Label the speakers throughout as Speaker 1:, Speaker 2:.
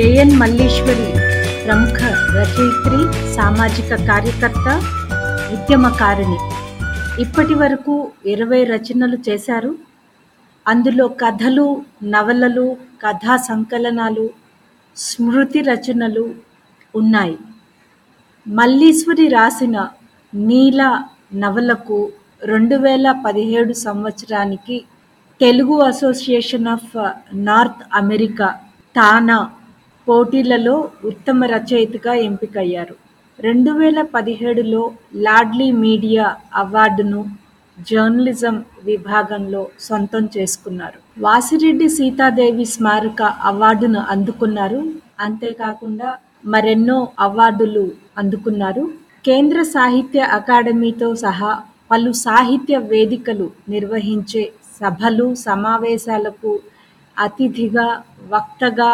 Speaker 1: Doctor KN Malleswari ప్రముఖ రచయిత్రి సామాజిక కార్యకర్త ఉద్యమకారిణి ఇప్పటి వరకు ఇరవై రచనలు చేశారు. అందులో కథలు నవలలు కథా సంకలనాలు స్మృతి రచనలు ఉన్నాయి. మల్లీశ్వరి రాసిన నీల నవలకు రెండు వేల పదిహేడు సంవత్సరానికి Telugu association of North America TANA పోటీలలో ఉత్తమ రచయితగా ఎంపికయ్యారు. రెండు వేల పదిహేడులో లాడ్లీ మీడియా అవార్డును జర్నలిజం విభాగంలో సొంతం చేసుకున్నారు. వాసిరెడ్డి సీతాదేవి స్మారక అవార్డును అందుకున్నారు. అంతేకాకుండా మరెన్నో అవార్డులు అందుకున్నారు. కేంద్ర సాహిత్య అకాడమీతో సహా పలు సాహిత్య వేదికలు నిర్వహించే సభలు సమావేశాలకు అతిథిగా వక్తగా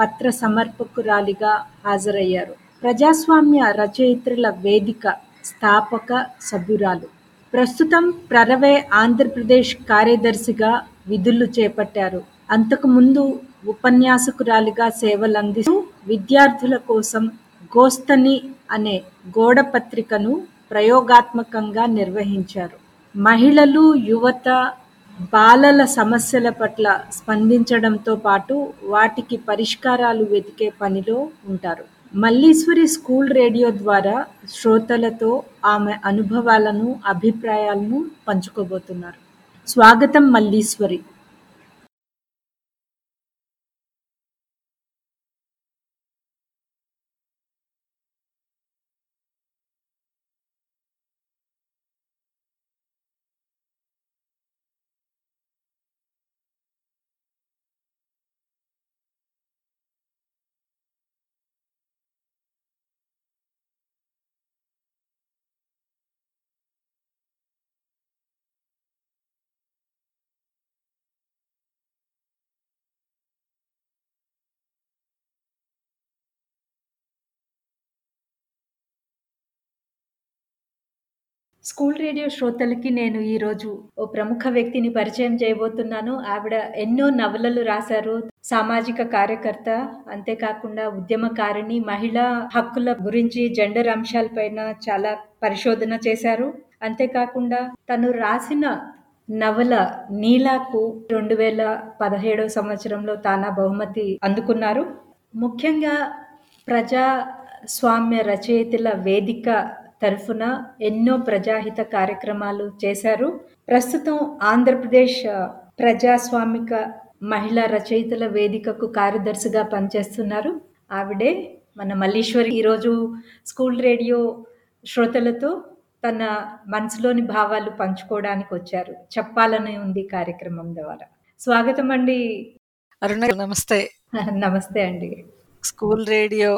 Speaker 1: పత్ర సమర్పకురాలిగా హాజరయ్యారు. ప్రజాస్వామ్య రచయిత్రుల వేదిక స్థాపక సభ్యురాలు. ప్రస్తుతం ప్రరవే ఆంధ్రప్రదేశ్ కార్యదర్శిగా విధులు చేపట్టారు. అంతకుముందు ఉపన్యాసకురాలిగా సేవలందిస్తూ విద్యార్థుల కోసం గోస్తని అనే గోడ పత్రికను ప్రయోగాత్మకంగా నిర్వహించారు. మహిళలు యువత బాలల సమస్యల పట్ల స్పందించడంతో పాటు వాటికి పరిష్కారాలు వెతికే పనిలో ఉంటారు. మల్లీశ్వరి స్కూల్ రేడియో ద్వారా శ్రోతలతో ఆమె అనుభవాలను అభిప్రాయాలను పంచుకోబోతున్నారు. స్వాగతం మల్లీశ్వరి. స్కూల్ రేడియో శ్రోతలకి నేను ఈరోజు ఓ ప్రముఖ వ్యక్తిని పరిచయం చేయబోతున్నాను. ఆవిడ ఎన్నో నవలలు రాశారు. సామాజిక కార్యకర్త అంతేకాకుండా ఉద్యమకారిణి మహిళా హక్కుల గురించి జెండర్ అంశాలపైన చాలా పరిశోధన చేశారు. అంతేకాకుండా తను రాసిన నవల నీలాకు రెండు వేల పదిహేడవ సంవత్సరంలో తానా బహుమతి అందుకున్నారు. ముఖ్యంగా ప్రజాస్వామ్య రచయితల వేదిక తరఫున ఎన్నో ప్రజాహిత కార్యక్రమాలు చేశారు. ప్రస్తుతం ఆంధ్రప్రదేశ్ ప్రజాస్వామిక మహిళా రచయితల వేదికకు కార్యదర్శిగా పనిచేస్తున్నారు. ఆవిడే మన మల్లీశ్వరి. ఈరోజు స్కూల్ రేడియో శ్రోతలతో తన మనసులోని భావాలు పంచుకోవడానికి వచ్చారు. చెప్పాలని ఉంది కార్యక్రమం ద్వారా. స్వాగతం అండి.
Speaker 2: అరుణ నమస్తే.
Speaker 1: నమస్తే అండి.
Speaker 2: స్కూల్ రేడియో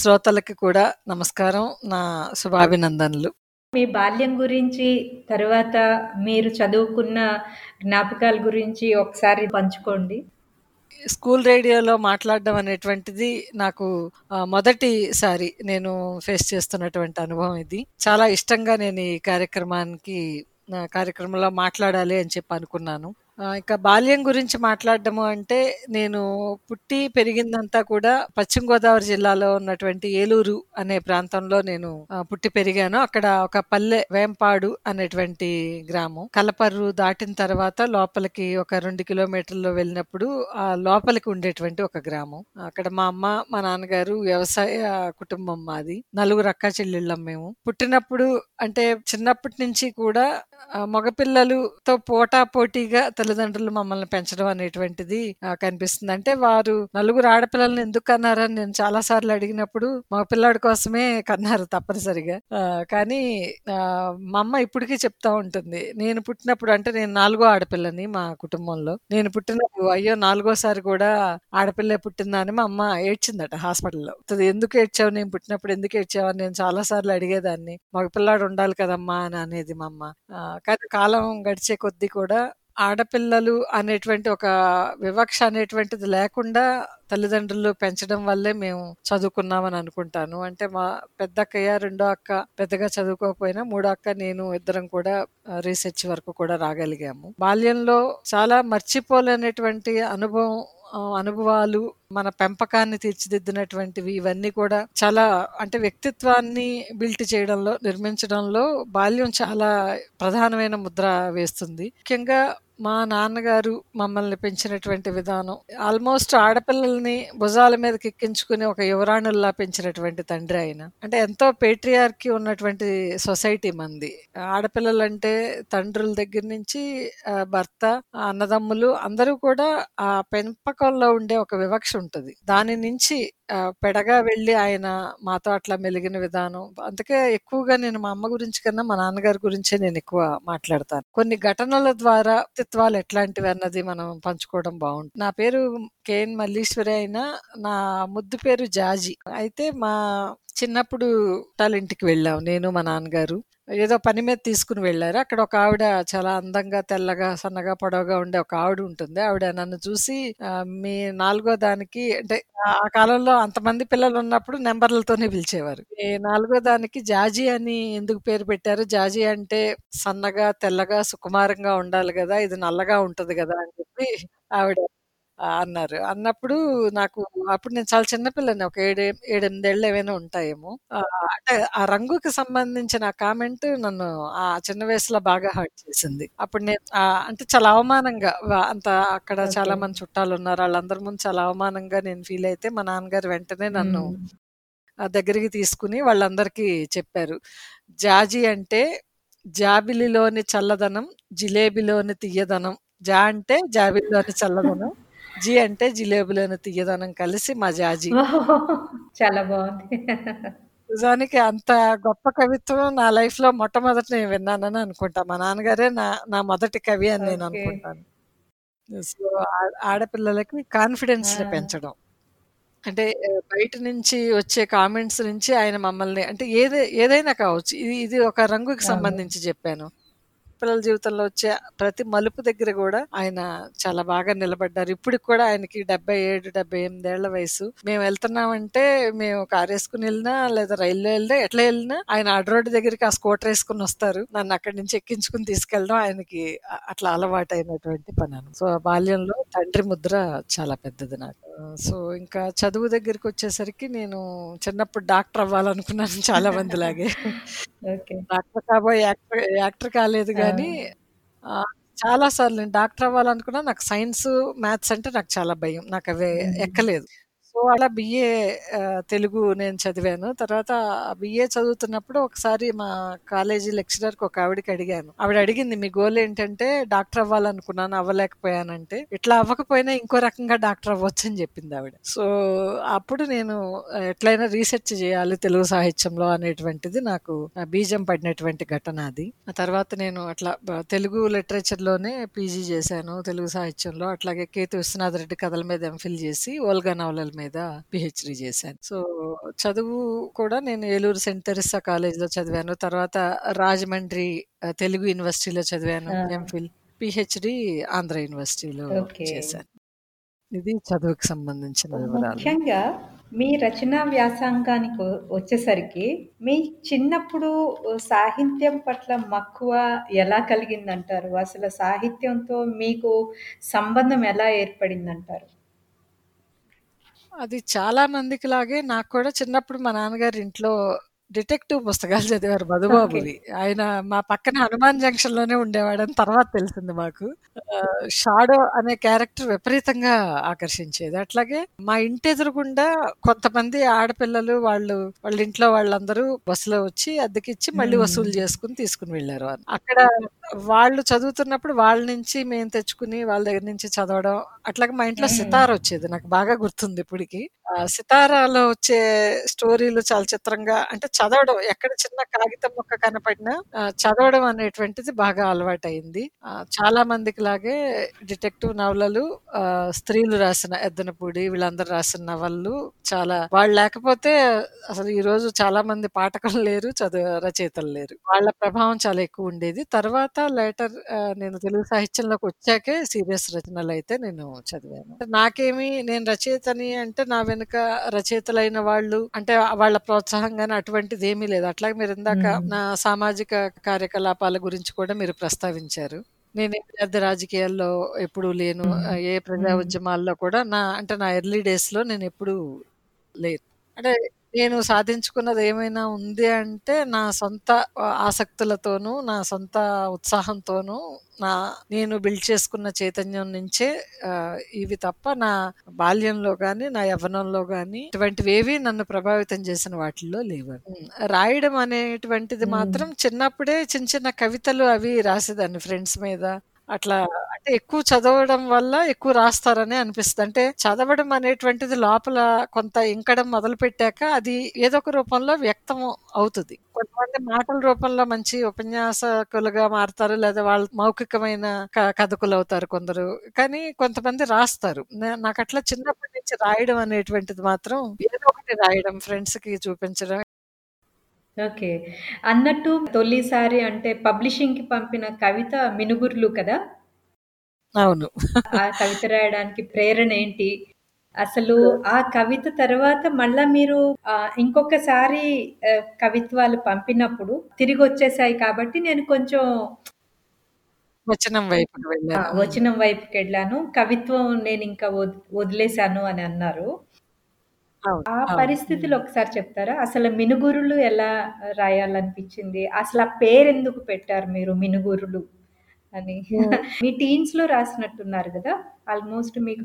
Speaker 2: శ్రోతలకి కూడా నమస్కారం. నా శుభాభినందనలు.
Speaker 1: మీ బాల్యం గురించి తర్వాత మీరు చదువుకున్న జ్ఞాపకాల గురించి ఒకసారి పంచుకోండి.
Speaker 2: స్కూల్ రేడియోలో మాట్లాడడం అనేటువంటిది నాకు మొదటిసారి నేను ఫేస్ చేస్తున్నటువంటి అనుభవం ఇది. చాలా ఇష్టంగా నేను ఈ కార్యక్రమానికి కార్యక్రమంలో మాట్లాడాలి అని చెప్పి అనుకున్నాను. ఇక బాల్యం గురించి మాట్లాడడము అంటే నేను పుట్టి పెరిగిందంతా కూడా పశ్చిమ గోదావరి జిల్లాలో ఉన్నటువంటి ఏలూరు అనే ప్రాంతంలో నేను పుట్టి పెరిగాను. అక్కడ ఒక పల్లె వేంపాడు అనేటువంటి గ్రామం. కలపర్రు దాటిన తర్వాత లోపలికి ఒక రెండు కిలోమీటర్లు వెళ్ళినప్పుడు ఆ లోపలికి ఉండేటువంటి ఒక గ్రామం. అక్కడ మా అమ్మ మా నాన్నగారు వ్యవసాయ కుటుంబం మాది. నలుగురు అక్క చెల్లెళ్ళం మేము. పుట్టినప్పుడు అంటే చిన్నప్పటి నుంచి కూడా మగపిల్లలతో పోటా పోటీగా తల్లిదండ్రులు మమ్మల్ని పెంచడం అనేటువంటిది కనిపిస్తుంది. అంటే వారు నలుగురు ఆడపిల్లల్ని ఎందుకు కన్నారని నేను చాలా సార్లు అడిగినప్పుడు మగపిల్లాడి కోసమే కన్నారు తప్పనిసరిగా. కానీ మా అమ్మ ఇప్పటికీ చెప్తా ఉంటుంది. నేను పుట్టినప్పుడు అంటే నేను నాలుగో ఆడపిల్లని మా కుటుంబంలో. నేను పుట్టినప్పుడు అయ్యో నాలుగోసారి కూడా ఆడపిల్లే పుట్టిందా అని మా అమ్మ ఏడ్చిందట హాస్పిటల్లో. ఎందుకు ఏడ్చావు? నేను పుట్టినప్పుడు ఎందుకు ఏడ్చావు? అని నేను చాలా సార్లు అడిగేదాన్ని. మగపిల్లాడు ఉండాలి కదమ్మా అని అనేది మా అమ్మ. కానీ కాలం గడిచే కొద్దీ కూడా ఆడపిల్లలు అనేటువంటి ఒక వివక్ష అనేటువంటిది లేకుండా తల్లిదండ్రులు పెంచడం వల్లే మేము చదువుకున్నామని అనుకుంటాను. అంటే మా పెద్ద అక్కయ్య రెండో అక్క పెద్దగా చదువుకోకపోయినా మూడో అక్క నేను ఇద్దరం కూడా రీసెర్చ్ వరకు కూడా రాగలిగాము. బాల్యంలో చాలా మర్చిపోలేనటువంటి అనుభవం అనుభవాలు, మన పెంపకాన్ని తీర్చిదిద్దినటువంటివి ఇవన్నీ కూడా చాలా అంటే వ్యక్తిత్వాన్ని బిల్ట్ చేయడంలో, నిర్మించడంలో బాల్యం చాలా ప్రధానమైన ముద్ర వేస్తుంది. ముఖ్యంగా మా నాన్నగారు మమ్మల్ని పెంచినటువంటి విధానం. ఆల్మోస్ట్ ఆడపిల్లల్ని భుజాల మీదకి ఎక్కించుకుని ఒక యువరాణుల్లా పెంచినటువంటి తండ్రి ఆయన. అంటే ఎంతో పేట్రియార్కి ఉన్నటువంటి సొసైటీ మంది. ఆడపిల్లలంటే తండ్రుల దగ్గర నుంచి భర్త, అన్నదమ్ములు అందరూ కూడా ఆ పెంపకంలో ఉండే ఒక వివక్ష ఉంటుంది. దాని నుంచి ఆహ్, పెడగా వెళ్ళి ఆయన మాతో అట్లా మెలిగిన విధానం అందుకే ఎక్కువగా నేను మా అమ్మ గురించి కన్నా మా నాన్నగారి గురించే నేను ఎక్కువ మాట్లాడతాను. కొన్ని ఘటనల ద్వారా వ్యక్తిత్వాలు ఎట్లాంటివి అన్నది మనం పంచుకోవడం బావుంటుంది. నా పేరు కేఎన్ మల్లీశ్వరి అయినా నా ముద్దు పేరు జాజి. అయితే మా చిన్నప్పుడు చుట్టాలింటికి వెళ్ళాం నేను, మా నాన్నగారు. ఏదో పని మీద తీసుకుని వెళ్ళారు అక్కడ ఒక ఆవిడ చాలా అందంగా, తెల్లగా, సన్నగా, పొడవుగా ఉండే ఒక ఆవిడ ఉంటుంది. ఆవిడ నన్ను చూసి మీ నాలుగో దానికి అంటే ఆ కాలంలో అంతమంది పిల్లలున్నప్పుడు నెంబర్లతోనే పిలిచేవారు. మీ నాలుగో దానికి జాజి అని ఎందుకు పేరు పెట్టారు? జాజి అంటే సన్నగా, తెల్లగా, సుకుమారంగా ఉండాలి కదా ఇది నల్లగా ఉంటది కదా అని చెప్పి ఆవిడ అన్నారు. అన్నప్పుడు నాకు అప్పుడు నేను చాలా చిన్న పిల్లని. ఒక ఏడే 7, 8 ఏళ్ళు ఏమైనా ఉంటాయేమో. ఆహ్, అంటే ఆ రంగుకి సంబంధించిన ఆ కామెంట్ నన్ను ఆ చిన్న వయసులో బాగా హర్ట్ చేసింది. అప్పుడు నేను ఆహ్, అంటే చాలా అవమానంగా వ అంత అక్కడ
Speaker 1: ఓకే.
Speaker 2: మంది చుట్టాలున్నారు. ఆళ్ళందరి ముందు చాలా అవమానంగా నేను ఫీల్ అయితే మా నాన్నగారు వెంటనే నన్ను
Speaker 1: హ్మ్.
Speaker 2: ఆహ్, దగ్గరికి తీసుకొని వాళ్ళందరికీ చెప్పారు. జాజి అంటే జాబిలిలోని చల్లదనం, జిలేబిలోని తియ్యదనం. జా అంటే జాబిలిలోని చల్లదనం. జి అంటే జిలేబిలోని తియ్యదనం కలిసి మా జాజి.
Speaker 1: చాలా బావుంది.
Speaker 2: నిజానికి అంత గొప్ప కవిత్వం నా లైఫ్‌లో మొట్టమొదట నేను విన్నానని అనుకుంటా. మా నాన్నగారే నా నా మొదటి కవి అని నేను. అనుకుంటాను. సో, ఆడపిల్లలకి కాన్ఫిడెన్స్‌ని
Speaker 1: ఆ!
Speaker 2: పెంచడం. అంటే బయట నుంచి వచ్చే కామెంట్స్ నుంచి ఆయన మమ్మల్ని అంటే ఏదే ఏదైనా కావచ్చు. ఇది ఇది ఒక రంగుకి. సంబంధించి చెప్పాను. పిల్లల జీవితంలో వచ్చే ప్రతి మలుపు దగ్గర గూడా ఆయన చాలా బాగా నిలబడ్డారు. ఇప్పటికి కూడా ఆయనకి 77, 78 ఏళ్ళ వయసు. మేము వెళ్తున్నామంటే మేము కారేసుకొని ఎళ్ళినా లేదా రైల్లో ఎళ్ళినా ఎట్లా ఎళ్ళినా ఆయన అడ్డ రోడ్డు దగ్గరికి ఆ స్కూటర్ ఏసుకొని వస్తారు. నన్ను అక్కడి నుంచి ఎక్కించుకొని తీసుకెళ్ళడం ఆయనకి అట్లా అలవాటైనటువంటి పనను. సో, బాల్యంలో తండ్రి ముద్ర చాలా పెద్దది నాకు. సో, ఇంకా చదువు దగ్గరికొచ్చేసరికి నేను చిన్నప్పుడు డాక్టర్ అవ్వాలనుకున్నాను చాలా మందిలాగే.
Speaker 1: ఓకే.
Speaker 2: డాక్టర్ కాబోయే యాక్టర్ యాక్టర్ కాలేదు ఆహ్, చాలా సార్లు నేను డాక్టర్ అవ్వాలనుకున్నా. నాకు సైన్స్, మ్యాథ్స్ అంటే నాకు చాలా భయం. నాకవి
Speaker 1: హ్మ్.
Speaker 2: ఎక్కలేదు. సో, అలా బిఏ తెలుగు నేను చదివాను. తర్వాత బిఏ చదువుతున్నప్పుడు ఒకసారి మా కాలేజీ లెక్చరర్‌కి ఒక ఆవిడకి అడిగాను. ఆవిడ అడిగింది, "మీ గోల్ ఏంటంటే డాక్టర్ అవ్వాలనుకున్నాను అవ్వలేకపోయానంటే, ఇట్లా అవ్వకపోయినా ఇంకో రకంగా డాక్టర్ అవ్వచ్చు అని చెప్పింది ఆవిడ. సో, అప్పుడు నేను ఎట్లయినా ఎట్లైనా రీసెర్చ్ చేయాలి తెలుగు సాహిత్యంలో అనేటువంటిది నాకు బీజం పడినటువంటి ఘటన అది. ఆ తర్వాత నేను అట్లా తెలుగు లిటరేచర్‌లోనే పీజీ చేశాను. తెలుగు సాహిత్యంలో. అట్లాగే కేతు విశ్వనాథరెడ్డి కథల మీద ఎంఫిల్ చేసి, ఓల్గా నవలల మీద పీహెచ్‌డీ చేశాను. సో, చదువు కూడా నేను ఏలూరు సెయింట్ తెరెసా కాలేజ్‌లో చదివాను. తర్వాత రాజమండ్రి తెలుగు యూనివర్సిటీలో చదివాను! ఎంఫిల్. పీహెచ్‌డీ ఆంధ్ర యూనివర్సిటీలో. చేశాను. ఇది చదువుకి సంబంధించిన వివరాలు.
Speaker 1: ముఖ్యంగా మీ రచనా వ్యాసంగానికి వచ్చేసరికి మీ చిన్నప్పుడు సాహిత్యం పట్ల మక్కువ ఎలా కలిగిందంటారు? అసలు సాహిత్యంతో మీకు సంబంధం ఎలా ఏర్పడిందంటారు?
Speaker 2: అది చాలా మందికిలాగే నాకు కూడా చిన్నప్పుడు మా నాన్నగారి ఇంట్లో డిటెక్టివ్ పుస్తకాలు చదివారు. మధుబాబువి. ఆయన మా పక్కన హనుమాన్ జంక్షన్‌లోనే ఉండేవాడని తర్వాత తెలిసింది మాకు. షాడో అనే క్యారెక్టర్ విపరీతంగా ఆకర్షించేది. అట్లాగే మా ఇంటి ఎదురుగుండా కొంతమంది ఆడపిల్లలు వాళ్ళు వాళ్ళ ఇంట్లో వాళ్ళందరూ బస్సులో వచ్చి అద్దెకిచ్చి మళ్ళీ వసూలు. చేసుకొని తీసుకొని వెళ్ళారు అని. అక్కడ వాళ్ళు చదువుతున్నప్పుడు వాళ్ళ నుంచి మేము తెచ్చుకుని వాళ్ళ దగ్గర నుంచి చదవడం. అట్లాగే మా ఇంట్లో. సితార్ వచ్చేది. నాకు బాగా గుర్తుంది ఇప్పటికి. సితారాలో వచ్చే స్టోరీలు చాలా చిత్రంగా అంటే చదవడం ఎక్కడ చిన్న కాగితం ముక్క కనపడినా చదవడం అనేటువంటిది బాగా అలవాటైంది చాలా చాలా మందికిలాగే డిటెక్టివ్ నవలలు స్త్రీలు రాసిన ఎద్దనపూడి వీళ్ళందరూ రాసిన నవళ్ళు చాలా వాళ్ళు లేకపోతే అసలు ఈ రోజు చాలా మంది పాఠకులు లేరు. చదువు రచయితలు లేరు. వాళ్ళ ప్రభావం చాలా ఎక్కువ ఉండేది. తర్వాత లేటర్ నేను తెలుగు సాహిత్యంలోకి వచ్చాకే సీరియస్ రచనలు అయితే నేను చదివాను. నాకేమి నేను రచయితని అంటే నా వెనుక రచయితలైన వాళ్ళు అంటే వాళ్ళ ప్రోత్సాహం గాని అటువంటిది ఏమీ లేదు. అట్లాగే మీరు ఇందాక. నా సామాజిక కార్యకలాపాల గురించి కూడా మీరు ప్రస్తావించారు. నేను విద్యార్థి రాజకీయాల్లో ఎప్పుడూ లేను. ఏ ప్రజా. ఉద్యమాల్లో కూడా నా అంటే నా ఎర్లీ డేస్‌లో నేనెప్పుడూ లేను. అంటే నేను సాధించుకున్నది ఏమైనా ఉంది అంటే నా సొంత ఆసక్తులతోనూ, నా సొంత ఉత్సాహంతోనూ, నా నేను బిల్డ్ చేసుకున్న చైతన్యం నుంచే ఇవి తప్ప నా బాల్యంలో గానీ, నా యవ్వనంలో గానీ ఇటువంటివేవీ నన్ను ప్రభావితం చేసిన వాటిల్లో లేవు. రాయడం అనేటువంటిది. మాత్రం చిన్నప్పుడే చిన్న చిన్న కవితలు అవి రాసేదాన్ని ఫ్రెండ్స్ మీద. అట్లా అంటే ఎక్కువ చదవడం వల్ల ఎక్కువ రాస్తారని అనిపిస్తుంది అంటే చదవడం అనేటువంటిది లోపల కొంత ఇంకడం మొదలు పెట్టాక అది ఏదో ఒక రూపంలో వ్యక్తం అవుతుంది కొంతమంది మాటల రూపంలో మంచి ఉపన్యాసకులుగా మారతారు. లేదా వాళ్ళ మౌఖికమైన క కథకులవుతారు కొందరు. కానీ కొంతమంది రాస్తారు. నాకు అట్లా చిన్నప్పటి నుంచి రాయడం అనేటువంటిది మాత్రం ఏదో ఒకటి రాయడం, ఫ్రెండ్స్కి చూపించడం.
Speaker 1: ఓకే. అన్నట్టు తొలిసారి అంటే పబ్లిషింగ్‌కి పంపిన కవిత 'మినుగుర్లు' కదా?
Speaker 2: అవును.
Speaker 1: ఆ కవిత రాయడానికి ప్రేరణ ఏంటి? అసలు ఆ కవిత తర్వాత మళ్ళా మీరు ఆహ్, ఇంకొకసారి ఆహ్, కవిత్వాలు పంపినప్పుడు తిరిగొచ్చేసాయి కాబట్టి నేను కొంచెం
Speaker 2: వచనం వైపుకి
Speaker 1: ఆ!
Speaker 2: వెళ్ళాను. హ్మ్.
Speaker 1: వచనం వైపుకెళ్ళాను. కవిత్వం నేనింక వద్ వదిలేసాను అని అన్నారు. ఆ. పరిస్థితులు. ఒకసారి చెప్తారా? అసలు మినుగురులు ఎలా రాయాలనిపించింది? అసలు ఆ పేరెందుకు పెట్టారు మీరు మినుగురులు అని? మీ టీన్స్‌లో రాసినట్టున్నారు గదా! ఆల్‌మోస్ట్ మీకు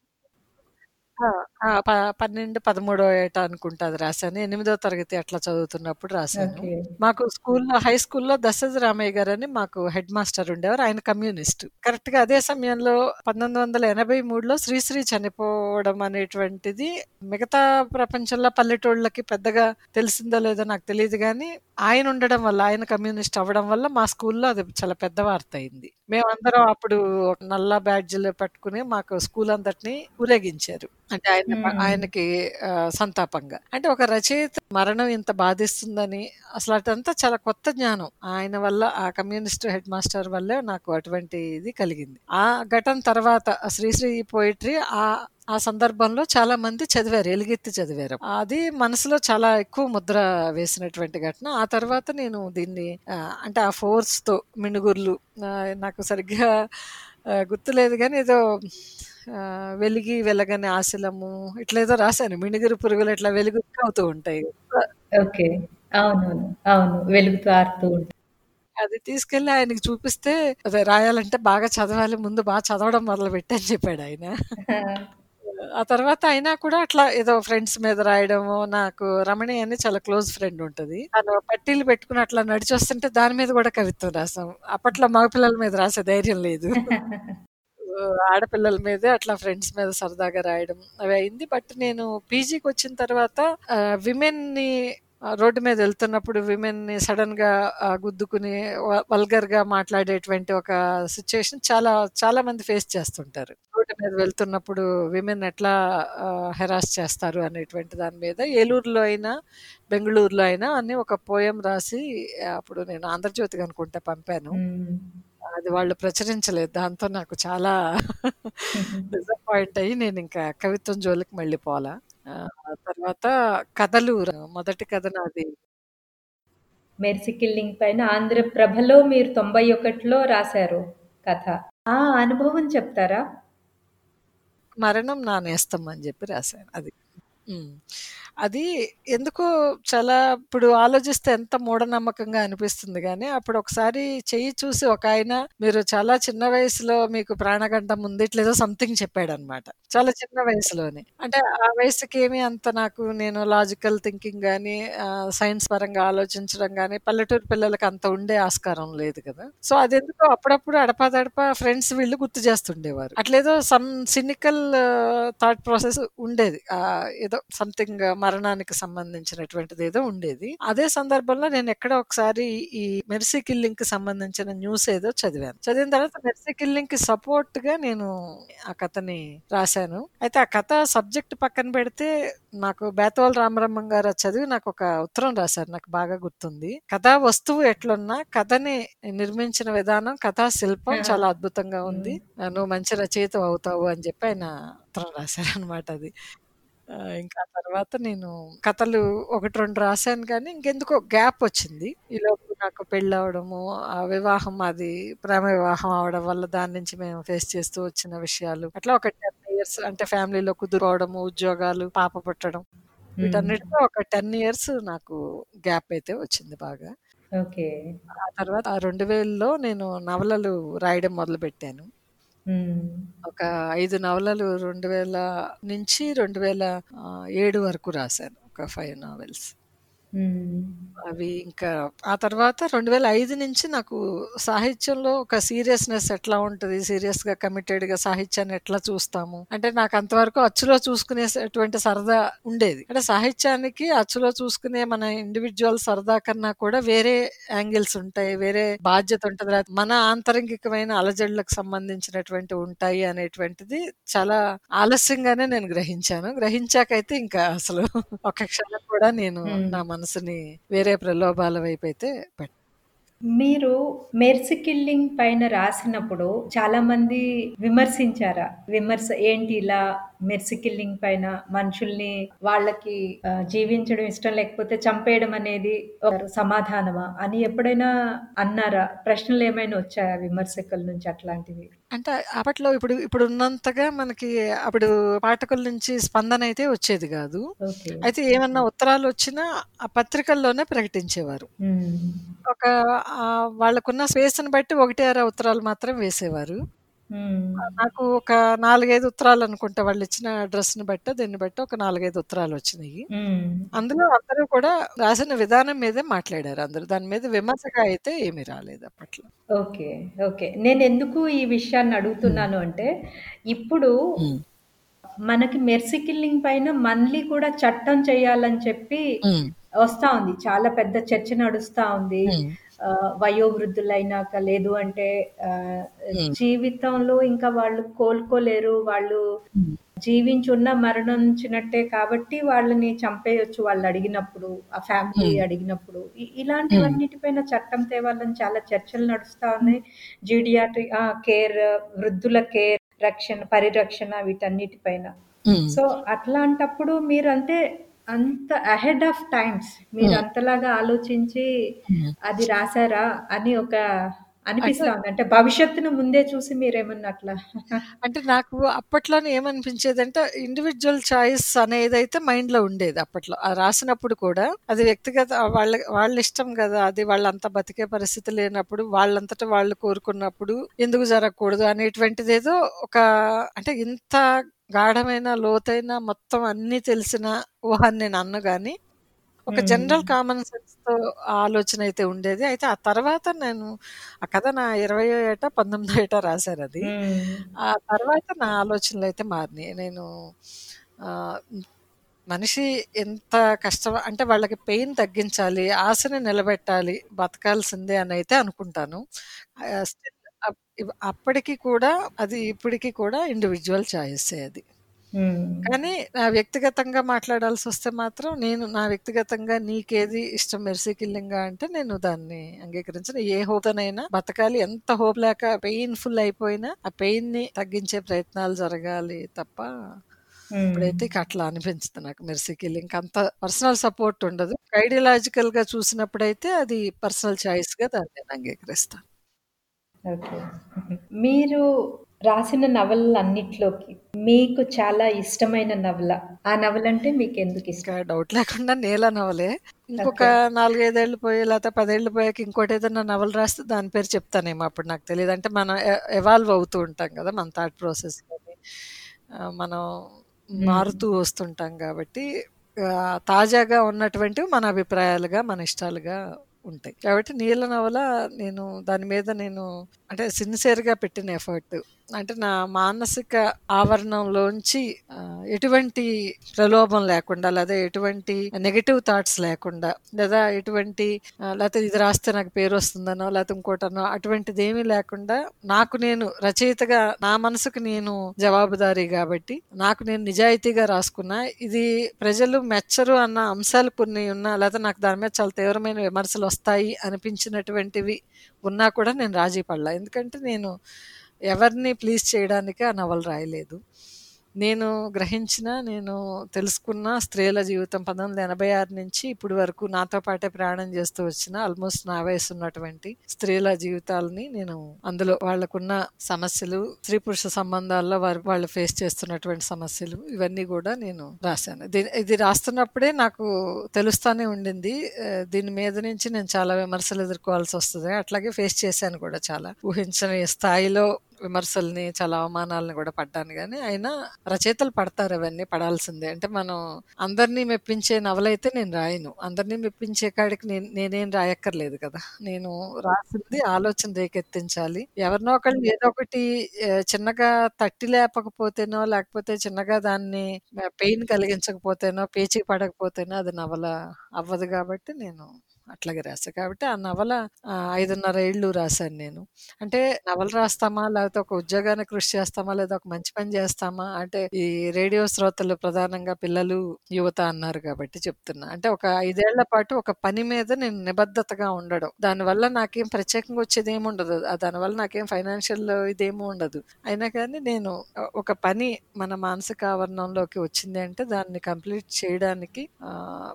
Speaker 2: ఆ! ఆ! ప 12, 13 ఏట అనుకుంటా అది రాశాను. ఎనిమిదో తరగతి అట్లా చదువుతున్నప్పుడు రాశాను.
Speaker 1: ఓకే.
Speaker 2: మాకు స్కూల్‌లో హై స్కూల్‌లో దశరథ రామయ్య గారని మాకు హెడ్ మాస్టర్ ఉండేవారు. ఆయన కమ్యూనిస్ట్. కరెక్ట్‌గా అదే సమయంలో 1983లో శ్రీశ్రీ చనిపోవడం అనేటువంటిది మిగతా ప్రపంచంలో పల్లెటూళ్ళకి పెద్దగా తెలిసిందో లేదో నాకు తెలీదు గానీ, ఆయన ఉండడం వల్ల ఆయన కమ్యూనిస్ట్ అవ్వడం వల్ల మా స్కూల్‌లో అది చాలా పెద్ద వార్త అయింది. మేమందరం అప్పుడు నల్ల బ్యాడ్జ్‌లు పట్టుకుని మాకు స్కూల్ అంతటిని ఊరేగించారు. అంటే ఆయన. ఆయనకి సంతాపంగా. అంటే ఒక రచయిత మరణం ఇంత బాధిస్తుందని అసలు అదంతా చాలా కొత్త జ్ఞానం. ఆయన వల్ల ఆ కమ్యూనిస్ట్ హెడ్ మాస్టర్ వల్లే నాకు అటువంటి ఇది కలిగింది. ఆ ఘటన తర్వాత శ్రీశ్రీ పోయెట్రీ ఆహ్, ఆ సందర్భంలో చాలా మంది చదివారు. ఎలుగెత్తి చదివారు. అది మనసులో చాలా ఎక్కువ ముద్ర వేసినటువంటి ఘటన. ఆ తర్వాత నేను దీన్ని అంటే ఆ ఫోర్స్‌తో మిణుగుర్లు నాకు సరిగ్గా గుర్తులేదు గానీ ఏదో వెలిగి వెలగని ఆశలము ఇట్లా ఏదో రాశాను. మిణుగురు పురుగులు ఇట్లా వెలుగుతూ అవుతూ ఉంటాయి.
Speaker 1: ఓకే. అవునవును. అవును. వెలుగుతూ ఆరుతూ ఉంటుంది.
Speaker 2: అది తీసుకెళ్ళి ఆయనకి చూపిస్తే అదే రాయాలంటే బాగా చదవాలి. ముందు బాగా చదవడం మొదలుపెట్టు అని చెప్పాడాయన. ఆ తర్వాత అయినా కూడా అట్లా ఏదో ఫ్రెండ్స్ మీద రాయడము, నాకు రమణి అని చాలా క్లోజ్ ఫ్రెండ్ ఉంటది. తను పట్టీలు పెట్టుకొని అట్లా నడిచొస్తుంటే దాని మీద కూడా కవిత్వం రాసాం. అప్పట్లో మగపిల్లల మీద రాసే ధైర్యం లేదు. ఆడపిల్లల మీదే అట్లా ఫ్రెండ్స్ మీద సరదాగా రాయడం అవి అయింది. బట్ నేను పీజీకొచ్చిన తర్వాత ఆహ్, విమెన్‌ని ఆహ్, రోడ్డు మీద ఎళ్తున్నప్పుడు విమెన్‌ని సడెన్‌గా ఆహ్, గుద్దుకుని వ వల్గర్‌గా మాట్లాడేటువంటి ఒక సిట్యుయేషన్ చాలా చాలా మంది ఫేస్ చేస్తుంటారు. రోడ్డు మీద వెళ్తున్నప్పుడు విమెన్ ఎట్లా హెరాస్ చేస్తారు అనేటువంటి దాని మీద ఏలూరులో అయినా, బెంగుళూరులో అయినా అని ఒక పోయెమ్ రాసి అప్పుడు నేను ఆంధ్రజ్యోతికి అనుకుంటా పంపాను. అది వాళ్ళు ప్రచురించలేదు. దాంతో నాకు చాలా డిసప్పాయింట్ అయ్యి నేనింకా కవిత్వం జోలికి మళ్ళీ పోలా. తర్వాత కథలు మొదటి కథ నాది
Speaker 1: 'మెర్సీ కిల్లింగ్' పైన ఆంధ్రప్రభలో మీరు 91లో రాసారు కథ. ఆ అనుభవం చెప్తారా?
Speaker 2: మరణం నా నేస్తం అని చెప్పి రాశాను అది. అది ఎందుకో చాలా ఇప్పుడు ఆలోచిస్తే ఎంత మూఢనమ్మకంగా అనిపిస్తుంది కానీ అప్పుడు ఒకసారి చెయ్యి చూసి ఒక ఆయన మీరు చాలా చిన్న వయసులో మీకు ప్రాణగండం ఉంది. ఇట్లేదో సంథింగ్ చెప్పాడనమాట. చాలా చిన్న వయసులోనే. అంటే ఆ వయసుకి ఏమి అంత నాకు నేను లాజికల్ థింకింగ్ కానీ సైన్స్ పరంగా ఆలోచించడం కానీ పల్లెటూరు పిల్లలకి అంత ఉండే ఆస్కారం లేదు కదా! సో, అదెందుకో అప్పుడప్పుడు అడపాదడప ఫ్రెండ్స్ వీళ్ళు గుర్తు చేస్తుండేవారు. అట్లేదో సమ్ సినికల్ థాట్ ప్రాసెస్ ఉండేది. ఏదో సంథింగ్ మరణానికి సంబంధించినటువంటిదేదో ఉండేది. అదే సందర్భంలో నేనెక్కడో ఒకసారి ఈ మెర్సీ కిల్లింగ్‌కి సంబంధించిన న్యూస్ ఏదో చదివాను. చదివిన తర్వాత మెర్సీ కిల్లింగ్‌కి సపోర్ట్‌గా నేను ఆ కథని రాశాను. అయితే ఆ కథ సబ్జెక్ట్ పక్కన పెడితే నాకు బేతవాల రామబ్రహ్మం గారు చదివి నాకొక ఉత్తరం రాశారు. నాకు బాగా గుర్తుంది. కథా వస్తువు ఎట్లున్నా కథని నిర్మించిన విధానం, కథా శిల్పం! చాలా అద్భుతంగా ఉంది. నువ్వు మంచి రచయితవు అవుతావు అని చెప్పి ఆయన ఉత్తరం రాశారనమాట అది. ఇంకా తర్వాత నేను కథలు 1, 2 రాశాను కానీ ఇంకెందుకో గ్యాప్ వచ్చింది. ఈలోపు నాకు పెళ్ళవ్వడము, ఆ వివాహం అది ప్రేమ వివాహం అవ్వడం వల్ల దాని నుంచి మేము ఫేస్ చేస్తూ వచ్చిన విషయాలు. అట్లా ఒక 10 ఇయర్స్ అంటే ఫ్యామిలీలో కుదురుకోవడము, ఉద్యోగాలు, పాప పుట్టడం.
Speaker 1: హ్మ్.
Speaker 2: వీటన్నిటితో ఒక 10 ఇయర్స్ నాకు గ్యాప్ అయితే వచ్చింది బాగా.
Speaker 1: ఓకే.
Speaker 2: ఆ తర్వాత ఆ 2000లో నేను నవలలు రాయడం మొదలుపెట్టాను.
Speaker 1: హ్మ్.
Speaker 2: ఒక 5 నవలలు 2000 నుంచి 2007 వరకు రాశాను. ఒక 5 నావెల్స్.
Speaker 1: హ్మ్.
Speaker 2: అవి ఇంకా ఆ తర్వాత 2005 నుంచి నాకు సాహిత్యంలో ఒక సీరియస్‌నెస్ ఎట్లా ఉంటది? సీరియస్‌గా కమిటెడ్‌గా సాహిత్యాన్ని ఎట్లా చూస్తాము? అంటే నాకు అంతవరకు అచ్చులో చూసుకునేటువంటి సరదా ఉండేది. అంటే సాహిత్యానికి అచ్చులో చూసుకునే మన ఇండివిడ్యువల్ సరదా కన్నా కూడా వేరే యాంగిల్స్ ఉంటాయి. వేరే బాధ్యత ఉంటది. మన ఆంతరంగికమైన అలజడులకు సంబంధించినటువంటివి ఉంటాయి అనేటువంటిది చాలా ఆలస్యంగానే నేను గ్రహించాను. గ్రహించాకైతే ఇంకా అసలు ఒక్క క్షణం కూడా నేను
Speaker 1: హ్మ్.
Speaker 2: మనసుని వేరే ప్రలోభాల వైపు అయితే
Speaker 1: మీరు మెర్సికిల్లింగ్ పైన రాసినప్పుడు చాలామంది విమర్శించారా? విమర్శ ఏంటి ఇలా మెర్సికిల్లింగ్ పైన మనుషుల్ని వాళ్ళకి జీవించడం ఇష్టం లేకపోతే చంపేయడం అనేది ఒక సమాధానమా? అని ఎప్పుడైనా అన్నారా? ప్రశ్నలు ఏమైనా వచ్చాయా విమర్శకుల నుంచి అట్లాంటివి?
Speaker 2: అంటే అప్పట్లో ఇప్పుడు ఇప్పుడున్నంతగా మనకి అప్పుడు పాఠకుల నుంచి స్పందన అయితే వచ్చేది.
Speaker 1: ఓకే.
Speaker 2: అయితే ఏమన్నా ఉత్తరాలొచ్చినా ఆ పత్రికల్లోనే ప్రకటించేవారు. ఒక వాళ్ళకున్న స్పేస్‌ని బట్టి 1, 6 ఉత్తరాలు మాత్రం వేసేవారు.
Speaker 1: హ్మ్.
Speaker 2: నాకు ఒక 4, 5 ఉత్తరాలనుకుంటా వాళ్ళిచ్చిన అడ్రెస్‌ని బట్టో, దీన్ని బట్టో ఒక 4, 5 ఉత్తరాలొచ్చినియి.
Speaker 1: హ్మ్.
Speaker 2: అందులో అందరూ కూడా రాసిన విధానం మీదే మాట్లాడారు అందరూ. దాని మీద విమర్శగా అయితే ఏమీ రాలేదు అప్పట్లో.
Speaker 1: ఓకే. ఓకే. నేనెందుకు ఈ విషయాన్ని
Speaker 2: హ్మ్.
Speaker 1: అడుగుతున్నాను అంటే, ఇప్పుడు
Speaker 2: హ్మ్.
Speaker 1: మనకి 'మెర్సీ కిల్లింగ్' పైన మళ్ళీ కూడా చట్టం చేయాలని చెప్పి
Speaker 2: హ్మ్.
Speaker 1: వస్తా ఉంది. చాలా పెద్ద చర్చ నడుస్తా ఉంది.
Speaker 2: హ్మ్.
Speaker 1: వయోవృద్ధులైనాక లేదు అంటే. జీవితంలో ఇంకా వాళ్ళు కోలుకోలేరు. వాళ్ళు. జీవించున్నా మరణించినట్టే కాబట్టి వాళ్ళని చంపేయొచ్చు వాళ్ళడిగినప్పుడు. ఆ ఫ్యామిలీ. అడిగినప్పుడు. ఇలాంటివన్నిటిపైన చట్టం తేవాలని చాలా చర్చలు నడుస్తా ఉన్నాయి. జీడియాట్రి! కేర్ వృద్ధుల కేర్, రక్షణ, పరిరక్షణ వీటన్నిటిపైన. సో, అట్లాంటప్పుడు మీరంటే అంత అహెడ్ ఆఫ్ టైమ్స్
Speaker 2: హ్మ్.
Speaker 1: మీరంతలాగా ఆలోచించి
Speaker 2: హ్మ్.
Speaker 1: అది రాసారా అని ఒక
Speaker 2: అంటే
Speaker 1: అనిపిస్తా ఉంది. అంటే భవిష్యత్తును ముందే చూసి మీరేమన్నా అట్లా
Speaker 2: అంటే నాకు అప్పట్లోనే ఏమనిపించేదంటే ఇండివిడ్యువల్ చాయిస్ అనేదైతే మైండ్‌లో ఉండేది అప్పట్లో. రాసినప్పుడు కూడా అది వ్యక్తిగత వాళ్ళ వాళ్ళిష్టం గదా! అది వాళ్ళంత బతికే పరిస్థితి లేనప్పుడు వాళ్ళంతట వాళ్ళు కోరుకున్నప్పుడు ఎందుకు జరగకూడదు అనేటువంటిదేదో ఒక అంటే ఇంత గాఢమైన, లోతైన మొత్తం అన్నీ తెలిసిన ఊహ అని నేను అనను గానీ, ఒక. జనరల్ కామన్ సెన్స్‌తో ఆలోచన అయితే ఉండేది. అయితే ఆ తర్వాత నేను ఆ కథ నా 20 ఏట, 19 ఏట రాశానది.
Speaker 1: హ్మ్.
Speaker 2: ఆ తర్వాత నా ఆలోచనలైతే మారినియి. నేను మనిషి ఎంత కష్టం అంటే వాళ్ళకి పెయిన్ తగ్గించాలి, ఆశని నిలబెట్టాలి, బతకాల్సిందే అనైతే అనుకుంటాను. ఆహ్, స్టిల్ అప్ ఇవ్ అప్పటికి కూడా అది ఇప్పటికి కూడా ఇండివిడ్యువల్ చాయిసే అది. కానీ నా వ్యక్తిగతంగా మాట్లాడాల్సొస్తే మాత్రం నేను నా వ్యక్తిగతంగా నీకేది ఇష్టం 'మెర్సీ కిల్లింగా' అంటే నేను దాన్ని అంగీకరించను. ఏ హోప్‌తోనైనా బతకాలి. ఎంత హోప్ లేక పెయిన్‌ఫుల్ అయిపోయినా ఆ పెయిన్‌ని తగ్గించే ప్రయత్నాలు జరగాలి తప్ప. ఇప్పుడైతే ఇక అట్లా అనిపించదు నాకు 'మెర్సీ కిల్లింగ్‌కి' అంత పర్సనల్ సపోర్ట్ ఉండదు. ఐడియలాజికల్‌గా చూసినప్పుడైతే అది పర్సనల్ చాయిస్‌గా దాన్ని నేను అంగీకరిస్తాను.
Speaker 1: ఓకే. మీరు రాసిన నవలలన్నిట్లోకి మీకు చాలా ఇష్టమైన నవల, ఆ నవలంటే
Speaker 2: ఇంకా
Speaker 1: మీకెందుకిష్టం?
Speaker 2: డౌట్ లేకుండా 'నీల' నవలే. ఇంకొక
Speaker 1: ఓకే.
Speaker 2: 4, 5 ఏళ్ళు పోయి 10 ఏళ్ళు పోయాక ఇంకోటేదన్నా నవల రాస్తే దాని పేరు చెప్తానేమో అప్పుడు నాకు తెలీదు. అంటే మనం ఎవాల్వ్ అవుతూ ఉంటాం గదా! మన థాట్ ప్రాసెస్‌లోని. ఆహ్, మనం. మారుతూ వస్తుంటాం గాబట్టి ఆహ్, తాజాగా ఉన్నటువంటివి మన అభిప్రాయాలుగా, మన ఇష్టాలుగా ఉంటాయి. కాబట్టి నీళ్ళ నవల నేను దాని మీద నేను అంటే సిన్సియర్‌గా పెట్టిన ఎఫర్ట్. అంటే నా మానసిక ఆవరణంలోంచి ఎటువంటి ప్రలోభం లేకుండా లేదా ఎటువంటి నెగిటివ్ థాట్స్ లేకుండా లేదా ఎటువంటి లేకపోతే ఇది రాస్తే నాకు పేరు వస్తుందనో లేకపోతే ఇంకోటనో అటువంటిదేమీ లేకుండా నాకు నేను రచయితగా నా మనసుకు నేను జవాబుదారీ కాబట్టి నాకు నేను నిజాయితీగా రాసుకున్నా. ఇది ప్రజలు మెచ్చరు అన్న అంశాలు కొన్ని ఉన్నా లేకపోతే నాకు దాని మీద చాలా తీవ్రమైన విమర్శలు వస్తాయి అనిపించినటువంటివి ఉన్నా కూడా నేను రాజీ పడలా. ఎందుకంటే నేను ఎవరిని ప్లీజ్ చేయడానికి ఆ నవల రాయలేదు. నేను గ్రహించిన, నేను తెలుసుకున్న స్త్రీల జీవితం 1986 నుంచి ఇప్పటి వరకు నాతో పాటే ప్రయాణం చేస్తూ వచ్చిన ఆల్మోస్ట్ నా వయసు ఉన్నటువంటి స్త్రీల జీవితాలని నేను అందులో వాళ్ళకున్న సమస్యలు, స్త్రీ పురుష సంబంధాల్లో వారు వాళ్ళు ఫేస్ చేస్తున్నటువంటి సమస్యలు ఇవన్నీ కూడా నేను రాశాను. ఇది ఇది రాస్తున్నప్పుడే నాకు తెలుస్తానే ఉండింది. దీని మీద నుంచి నేను చాలా విమర్శలు ఎదుర్కోవాల్సి వస్తుంది అట్లాగే ఫేస్ చేశాను కూడా చాలా. ఊహించని స్థాయిలో విమర్శల్ని, చాలా అవమానాలను కూడా పడ్డాను కానీ అయినా రచయితలు పడతారు అవన్నీ పడాల్సిందే. అంటే మనం అందరినీ మెప్పించే నవలైతే నేను రాయను. అందరినీ మెప్పించే కాడికి నేను నేనేం రాయక్కర్లేదు కదా! నేను రాసింది ఆలోచన రేకెత్తించాలి. ఎవరినో ఒకళ్ళు ఏదో ఒకటి చిన్నగా తట్టి లేపకపోతేనో, లేకపోతే చిన్నగా దాన్ని పెయిన్ కలిగించకపోతేనో, పేచీ పడకపోతేనో అది నవల అవ్వదు కాబట్టి నేను అట్లాగే రాశా కాబట్టి ఆ నవల ఐదున్నర ఏళ్ళు రాశాను నేను. అంటే నవల రాస్తామా? లేకపోతే ఒక ఉద్యోగానికి కృషి చేస్తామా? లేదా ఒక మంచి పని చేస్తామా? అంటే ఈ రేడియో శ్రోతలు ప్రధానంగా పిల్లలు, యువత అన్నారు కాబట్టి చెప్తున్నా. అంటే ఒక ఐదేళ్ళ పాటు ఒక పని మీద నేను నిబద్ధతగా ఉండడం. దానివల్ల నాకేం ప్రత్యేకంగా వచ్చేదేం ఉండదు దానివల్ల నాకేం ఫైనాన్షియల్ ఇదేమి ఉండదు. అయినా కానీ నేను ఒక పని మన మానసిక ఆవరణంలోకి వచ్చింది అంటే దాన్ని కంప్లీట్ చేయడానికి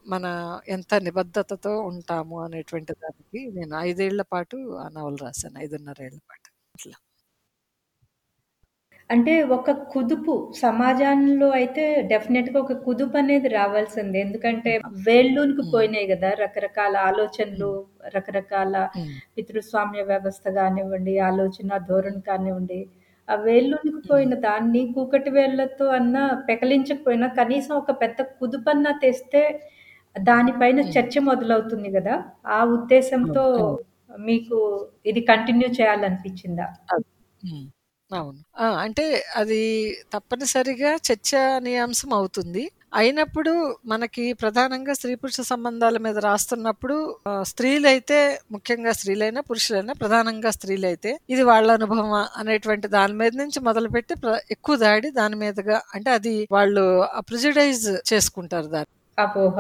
Speaker 2: మన ఎంత నిబద్ధతతో ఉంటాము అనేటువంటి దానికి నేను 5 ఏళ్ళ పాటు ఆ నవల రాశాను. 5.5 ఏళ్ళ పాటు. అట్లా.
Speaker 1: అంటే ఒక కుదుపు సమాజంలో అయితే డెఫినెట్‌గా ఒక కుదుపనేది రావాల్సిందే. ఎందుకంటే వేళ్ళూనుకు. పోయినాయి గదా! రకరకాల ఆలోచనలు. రకరకాల. పితృస్వామ్య వ్యవస్థ గానివ్వండి, ఆలోచన ధోరణి కానివ్వండి, ఆ వేళ్ళూనుకు. పోయిన దాన్ని కూకటి వేళ్ళతో అన్నా పెకలించకపోయినా కనీసం ఒక పెద్ద కుదుపన్నా తెస్తే దానిపైన
Speaker 2: హ్మ్.
Speaker 1: చర్చ మొదలవుతుంది గదా! ఆ ఉద్దేశంతో
Speaker 2: అవును. అవును.
Speaker 1: మీకు ఇది కంటిన్యూ చేయాలనిపించిందా?
Speaker 2: అవును. అంటే అది తప్పనిసరిగా చర్చనీయాంశం అవుతుంది. అయినప్పుడు మనకి ప్రధానంగా స్త్రీ పురుష సంబంధాల మీద రాస్తున్నప్పుడు స్త్రీలైతే ముఖ్యంగా స్త్రీలైనా, పురుషులైనా ప్రధానంగా స్త్రీలైతే ఇది వాళ్ళ అనుభవమా అనేటువంటి దాని మీద నుంచి మొదలుపెట్టి ఎక్కువ దాడి దాని మీదగా అంటే అది వాళ్ళు ప్రిజుడైజ్ చేసుకుంటారు దాన్ని.
Speaker 1: అపోహ.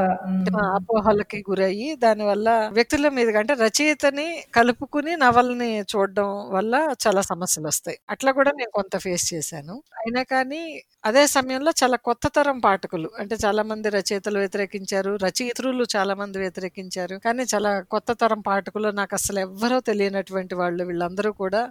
Speaker 2: అపోహలకి గురయ్యి దానివల్ల వ్యక్తుల మీద అంటే రచయితని కలుపుకుని నవలని చూడడం వల్ల చాలా సమస్యలు వస్తాయి అట్లా కూడా నేను కొంత ఫేస్ చేశాను. అయినా కానీ అదే సమయంలో చాలా కొత్త తరం పాఠకులు అంటే చాలా మంది రచయితలు వ్యతిరేకించారు. రచయితలు చాలా మంది వ్యతిరేకించారు. కానీ చాలా కొత్త తరం పాఠకులు నాకు అసలు ఎవ్వరో తెలియనటువంటి వాళ్ళు వీళ్ళందరూ కూడా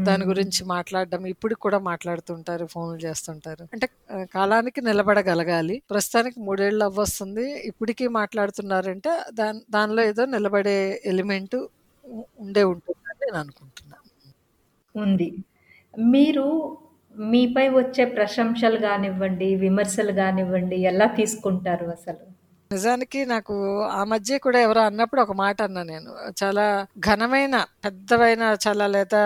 Speaker 2: దాని. గురించి మాట్లాడడం ఇప్పటికి కూడా మాట్లాడుతుంటారు. ఫోన్‌లు చేస్తుంటారు. అంటే కాలానికి నిలబడగలగాలి. ప్రస్తుతానికి 3 ఏళ్ళు అవ్వొస్తుంది. ఇప్పటికి మాట్లాడుతున్నారంటే దాన్ దానిలో ఏదో నిలబడే ఎలిమెంటు ఉండే ఉంటుందని నేను అనుకుంటున్నా.
Speaker 1: ఉంది. మీరు మీపై వచ్చే ప్రశంసలు గానివ్వండి, విమర్శలు గానివ్వండి ఎలా తీసుకుంటారు అసలు?
Speaker 2: నిజానికి నాకు ఆ మధ్య కూడా ఎవరో అన్నప్పుడు ఒక మాట అన్నా నేను. చాలా ఘనమైన, పెద్దవైన చాలా లేదా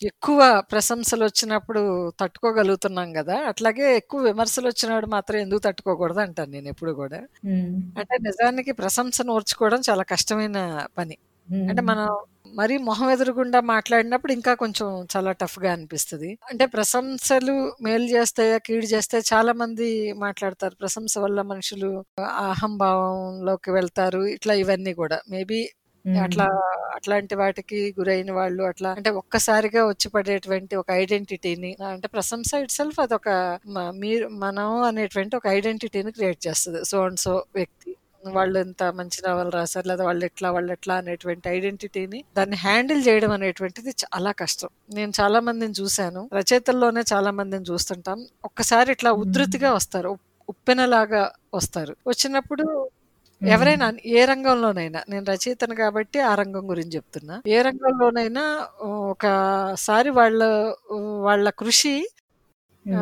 Speaker 2: ఎక్కువ ప్రశంసలొచ్చినప్పుడు తట్టుకోగలుగుతున్నాం గదా! అట్లాగే ఎక్కువ విమర్శలొచ్చినప్పుడు మాత్రం ఎందుకు తట్టుకోకూడదు అంటాను నేనెప్పుడు గూడా.
Speaker 1: హ్మ్.
Speaker 2: అంటే నిజానికి ప్రశంసను ఓర్చుకోవడం చాలా కష్టమైన పని. అంటే. మనం మరీ మొహం ఎదురుగుండా మాట్లాడినప్పుడు ఇంకా కొంచెం చాలా టఫ్‌గా అనిపిస్తది. అంటే ప్రశంసలు మేలు చేస్తాయా? కీడు చేస్తాయా? చాలా మంది మాట్లాడతారు. ప్రశంస వల్ల మనుషులు అహంభావంలోకి వెళ్తారు. ఇట్లా ఇవన్నీ గూడా. మేబీ అట్లా. అట్లాంటి వాటికి గురైన వాళ్ళు అట్లా అంటే ఒక్కసారిగా వచ్చి పడేటువంటి ఒక ఐడెంటిటీని అంటే ప్రశంస ఇట్‌సెల్ఫ్ అదొక మ మీరు మనం అనేటువంటి ఒక ఐడెంటిటీని క్రియేట్ చేస్తది. సో అండ్ సో వ్యక్తి. వాళ్ళు ఇంత మంచి నవల రాసారు. లేదా వాళ్ళిట్లా, వాళ్ళెట్లా అనేటువంటి ఐడెంటిటీని దాన్ని హ్యాండిల్ చేయడం అనేటువంటిది చాలా కష్టం. నేను చాలా మందిని చూసాను. రచయితల్లోనే చాలా మందిని చూస్తుంటాం. ఒక్కసారి ఇట్లా. ఉధృతిగా వస్తారు. ఉప్ ఉప్పెనలాగా వస్తారు. వచ్చినప్పుడు. ఎవరైనా ఏ రంగంలోనైనా నేను రచయితను కాబట్టి ఆ రంగం గురించి చెప్తున్నా. ఏ రంగంలోనైనా ఒకసారి వాళ్ళ వాళ్ళ కృషి.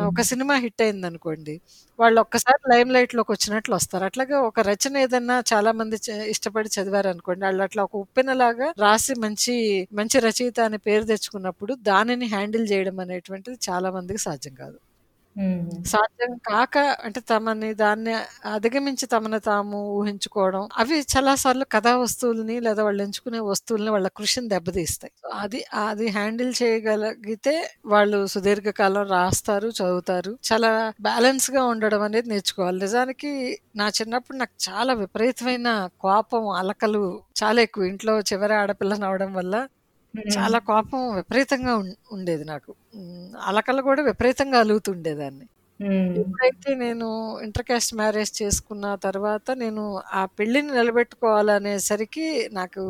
Speaker 2: ఒక సినిమా హిట్ అయిందనుకోండి. వాళ్ళు ఒక్కసారి లైమ్ లైట్‌లోకి వచ్చినట్లు వస్తారు. అట్లాగే ఒక రచన ఏదన్నా చాలా మంది ఇష్టపడి చదివారనుకోండి. ఆళ్ళు అట్లా ఒక ఉప్పెనలాగా రాసి మంచి, మంచి రచయిత అనే పేరు తెచ్చుకున్నప్పుడు దానిని హ్యాండిల్ చేయడం అనేటువంటిది చాలా మందికి సాధ్యం కాదు.
Speaker 1: హ్మ్.
Speaker 2: సాధ్యం కాక అంటే తమని దాన్ని అధిగమించి తమను తాము ఊహించుకోవడం అవి చాలా సార్లు కథా వస్తువులని లేదా వాళ్ళు ఎంచుకునే వస్తువులని వాళ్ళ కృషిని దెబ్బతీస్తాయి. అది అది హ్యాండిల్ చేయగలిగితే వాళ్ళు సుదీర్ఘకాలం రాస్తారు, చదువుతారు. చాలా బ్యాలెన్స్‌గా ఉండడం అనేది నేర్చుకోవాలి. నిజానికి నా చిన్నప్పుడు నాకు చాలా విపరీతమైన కోపం, అలకలు చాలా ఎక్కువ. ఇంట్లో చివరి ఆడపిల్లనవ్వడం వల్ల చాలా కోపం విపరీతంగా ఉండేది నాకు. అలకలు కూడా విపరీతంగా అలుగుతుండేదాన్ని. ఎప్పుడైతే నేను ఇంటర్ కాస్ట్ మ్యారేజ్ చేసుకున్న తర్వాత నేను ఆ పెళ్ళిని నిలబెట్టుకోవాలనేసరికి నాకు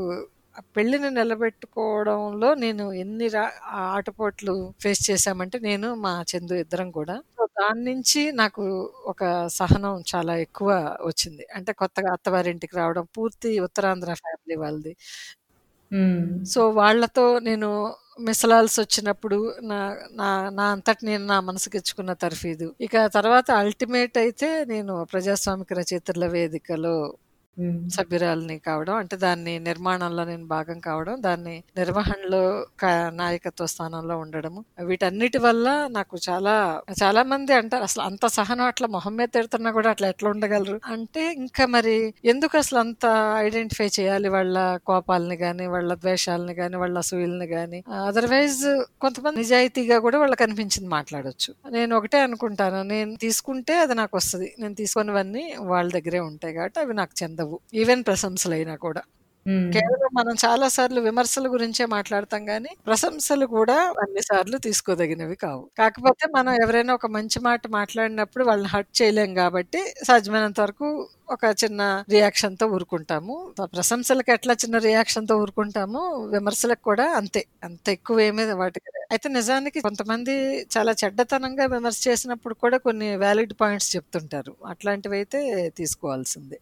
Speaker 2: ఆ పెళ్ళిని నిలబెట్టుకోవడంలో నేను ఎన్ని రా ఆటపోట్లు ఫేస్ చేశామంటే నేను మా చందు ఇద్దరం కూడా. దాని నుంచి నాకు ఒక సహనం చాలా ఎక్కువ వచ్చింది. అంటే కొత్తగా అత్తవారింటికి రావడం పూర్తి ఉత్తరాంధ్ర ఫ్యామిలీ వాళ్ళది.
Speaker 1: హ్మ్.
Speaker 2: సో వాళ్ళతో నేను మిసలాల్సి వచ్చినప్పుడు నా నా నా అంతటి నేను నా మనసుకిచ్చుకున్న తర్ఫీదు ఇక తర్వాత అల్టిమేట్ అయితే నేను ప్రజాస్వామిక రచయితల వేదికలో
Speaker 1: హ్మ్.
Speaker 2: సభ్యురాలిని కావడం అంటే దాన్ని నిర్మాణంలో నేను భాగం కావడం దాన్ని నిర్వహణలో క- నాయకత్వ స్థానంలో ఉండడము. వీటన్నిటి వల్ల నాకు చాలా చాలా మంది అంటారు అసలు అంత సహనం అట్లా మొహం మీద తిడుతున్నా కూడా అట్లా ఎట్లా ఉండగలరు? అంటే ఇంకా మరి ఎందుకు అసలు అంత ఐడెంటిఫై చేయాలి వాళ్ళ కోపాలని గాని వాళ్ళ ద్వేషాలని గాని వాళ్ళ అసూయల్ని గాని? అదర్వైజ్ కొంతమంది నిజాయితీగా కూడా వాళ్ళకి అనిపించింది మాట్లాడొచ్చు. నేను ఒకటే అనుకుంటాను నేను తీసుకుంటే అది నాకు వస్తుంది. నేను తీసుకున్నవన్నీ వాళ్ళ దగ్గరే ఉంటాయి కాబట్టి అవి నాకు చెందవు. ఈవెన్ ప్రశంసలైనా కూడా. కేవలం మనం చాలా సార్లు విమర్శల గురించే మాట్లాడతాం గానీ ప్రశంసలు కూడా అన్ని సార్లు తీసుకోదగినవి కావు. కాకపోతే మనం ఎవరైనా ఒక మంచి మాట మాట్లాడినప్పుడు వాళ్ళని హర్ట్ చేయలేం కాబట్టి సాధ్యమైనంత వరకు ఒక చిన్న రియాక్షన్తో ఊరుకుంటాము. ప్రశంసలకు ఎట్లా చిన్న రియాక్షన్తో ఊరుకుంటాము విమర్శలకు కూడా అంతే. అంత ఎక్కువ ఏమీ వాటికి అయితే నిజానికి కొంతమంది చాలా చెడ్డతనంగా విమర్శ చేసినప్పుడు కూడా కొన్ని వ్యాలిడ్ పాయింట్స్ చెప్తుంటారు. అట్లాంటివి అయితే తీసుకోవాల్సిందే.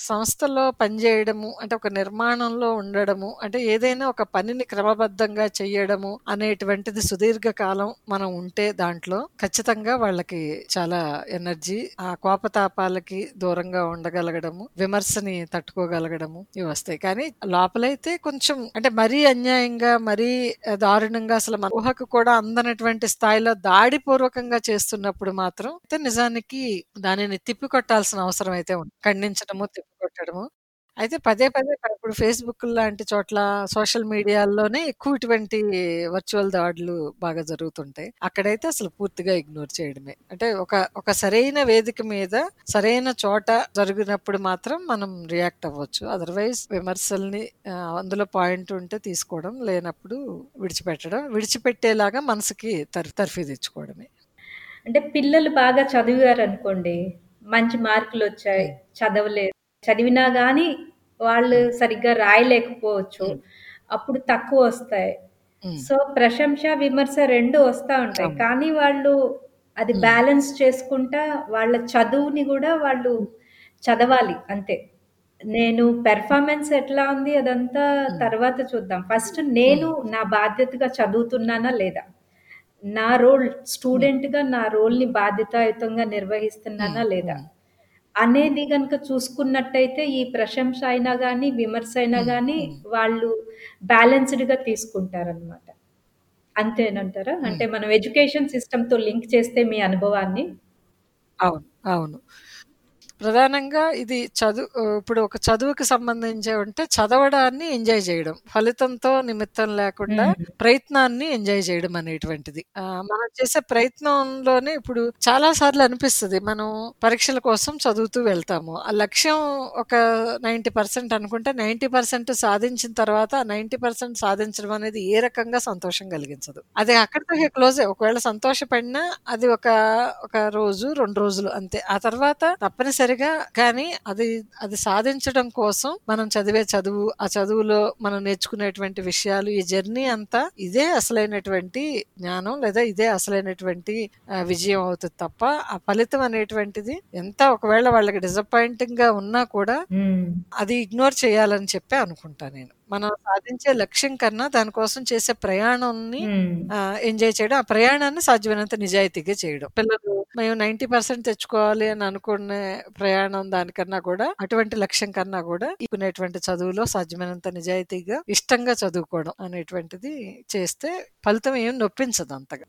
Speaker 2: సంస్థలో పనిచేయడము అంటే ఒక నిర్మాణంలో ఉండడము అంటే ఏదైనా ఒక పనిని క్రమబద్ధంగా చేయడము అనేటువంటిది సుదీర్ఘ కాలం మనం ఉంటే దాంట్లో ఖచ్చితంగా వాళ్ళకి చాలా ఎనర్జీ ఆ కోపతాపాలకి దూరంగా ఉండగలగడము విమర్శని తట్టుకోగలగడము ఇవి వస్తాయి. కానీ లోపలైతే కొంచెం అంటే మరీ అన్యాయంగా మరీ దారుణంగా అసలు మన ఊహకు కూడా అందనటువంటి స్థాయిలో దాడిపూర్వకంగా చేస్తున్నప్పుడు మాత్రం అయితే నిజానికి దానిని తిప్పికొట్టాల్సిన అవసరం అయితే ఉంది. ఖండించడము తిప్పికొట్టడము అయితే పదే పదే ఇప్పుడు ఫేస్బుక్ లాంటి చోట్ల సోషల్ మీడియాల్లోనే ఎక్కువ ఇటువంటి వర్చువల్ దాడులు బాగా జరుగుతుంటాయి. అక్కడైతే అసలు పూర్తిగా ఇగ్నోర్ చేయడమే. అంటే ఒక ఒక సరైన వేదిక మీద సరైన చోట జరిగినప్పుడు మాత్రం మనం రియాక్ట్ అవ్వచ్చు. అదర్వైజ్ విమర్శల్ని అందులో పాయింట్ ఉంటే తీసుకోవడం లేనప్పుడు విడిచిపెట్టడం విడిచిపెట్టేలాగా మనసుకి తర్ తర్ఫీ తెచ్చుకోవడమే.
Speaker 1: అంటే పిల్లలు బాగా చదివారనుకోండి మంచి మార్కులు వచ్చాయి
Speaker 2: ఉమ్,
Speaker 1: చదవలేదు. చదివినా గానీ వాళ్ళు సరిగ్గా రాయలేకపోవచ్చు. అప్పుడు తక్కువ వస్తాయి. సో ప్రశంస విమర్శ రెండు వస్తా ఉంటాయి. కానీ వాళ్ళు అది బ్యాలెన్స్ చేసుకుంటా వాళ్ళ చదువుని కూడా వాళ్ళు చదవాలి అంతే. నేను పెర్ఫార్మెన్స్ ఎట్లా ఉంది అదంతా తర్వాత చూద్దాం. ఫస్ట్ నేను నా బాధ్యతగా చదువుతున్నానా లేదా? నా రోల్ స్టూడెంట్గా నా రోల్ని బాధ్యతాయుతంగా నిర్వహిస్తున్నానా లేదా? అనేది కనుక చూసుకున్నట్టయితే ఈ ప్రశంస అయినా కానీ విమర్శ అయినా కానీ వాళ్ళు బ్యాలెన్స్డ్గా తీసుకుంటారనమాట అంతేనంటారా? అంటే. మనం ఎడ్యుకేషన్ సిస్టమ్తో లింక్ చేస్తే మీ అనుభవాన్ని?
Speaker 2: అవును. అవును. ప్రధానంగా ఇది చదువు ఇప్పుడు ఒక చదువుకి సంబంధించి ఉంటే చదవడాన్ని ఎంజాయ్ చేయడం ఫలితంతో నిమిత్తం లేకుండా ప్రయత్నాన్ని ఎంజాయ్ చేయడం అనేటువంటిది. మనం చేసే ప్రయత్నంలోనే ఇప్పుడు చాలా సార్లు అనిపిస్తుంది మనం పరీక్షల కోసం చదువుతూ వెళ్తాము. ఆ లక్ష్యం ఒక నైంటీ పర్సెంట్ అనుకుంటే నైంటీ పర్సెంట్ సాధించిన తర్వాత నైంటీ పర్సెంట్ సాధించడం అనేది ఏ రకంగా సంతోషం కలిగించదు. అది అక్కడితో క్లోజ్ ఒకవేళ సంతోషపడినా అది ఒక ఒక రోజు రెండు రోజులు అంతే. ఆ తర్వాత తప్పనిసరిగా కానీ అది అది సాధించడం కోసం మనం చదివే చదువు ఆ చదువులో మనం నేర్చుకునేటువంటి విషయాలు ఈ జర్నీ అంతా ఇదే అసలైనటువంటి జ్ఞానం లేదా ఇదే అసలైనటువంటి విజయం అవుతుంది తప్ప ఆ ఫలితం అనేటువంటిది ఎంత ఒకవేళ వాళ్ళకి డిసప్పాయింటింగ్గా ఉన్నా కూడా అది ఇగ్నోర్ చేయాలని చెప్పి అనుకుంటా నేను. మనం సాధించే లక్ష్యం కన్నా దానికోసం చేసే ప్రయాణాన్ని ఎంజాయ్ చేయడం ఆ ప్రయాణాన్ని సాధ్యమైనంత నిజాయితీగా చేయడం. పిల్లలు మేము నైన్టీ పర్సెంట్ తెచ్చుకోవాలి అని అనుకునే ప్రయాణం దానికన్నా కూడా అటువంటి లక్ష్యం కన్నా కూడా ఇకునేటువంటి చదువులో సాధ్యమైనంత నిజాయితీగా ఇష్టంగా చదువుకోవడం అనేటువంటిది చేస్తే ఫలితం ఏం నొప్పించదు అంతగా.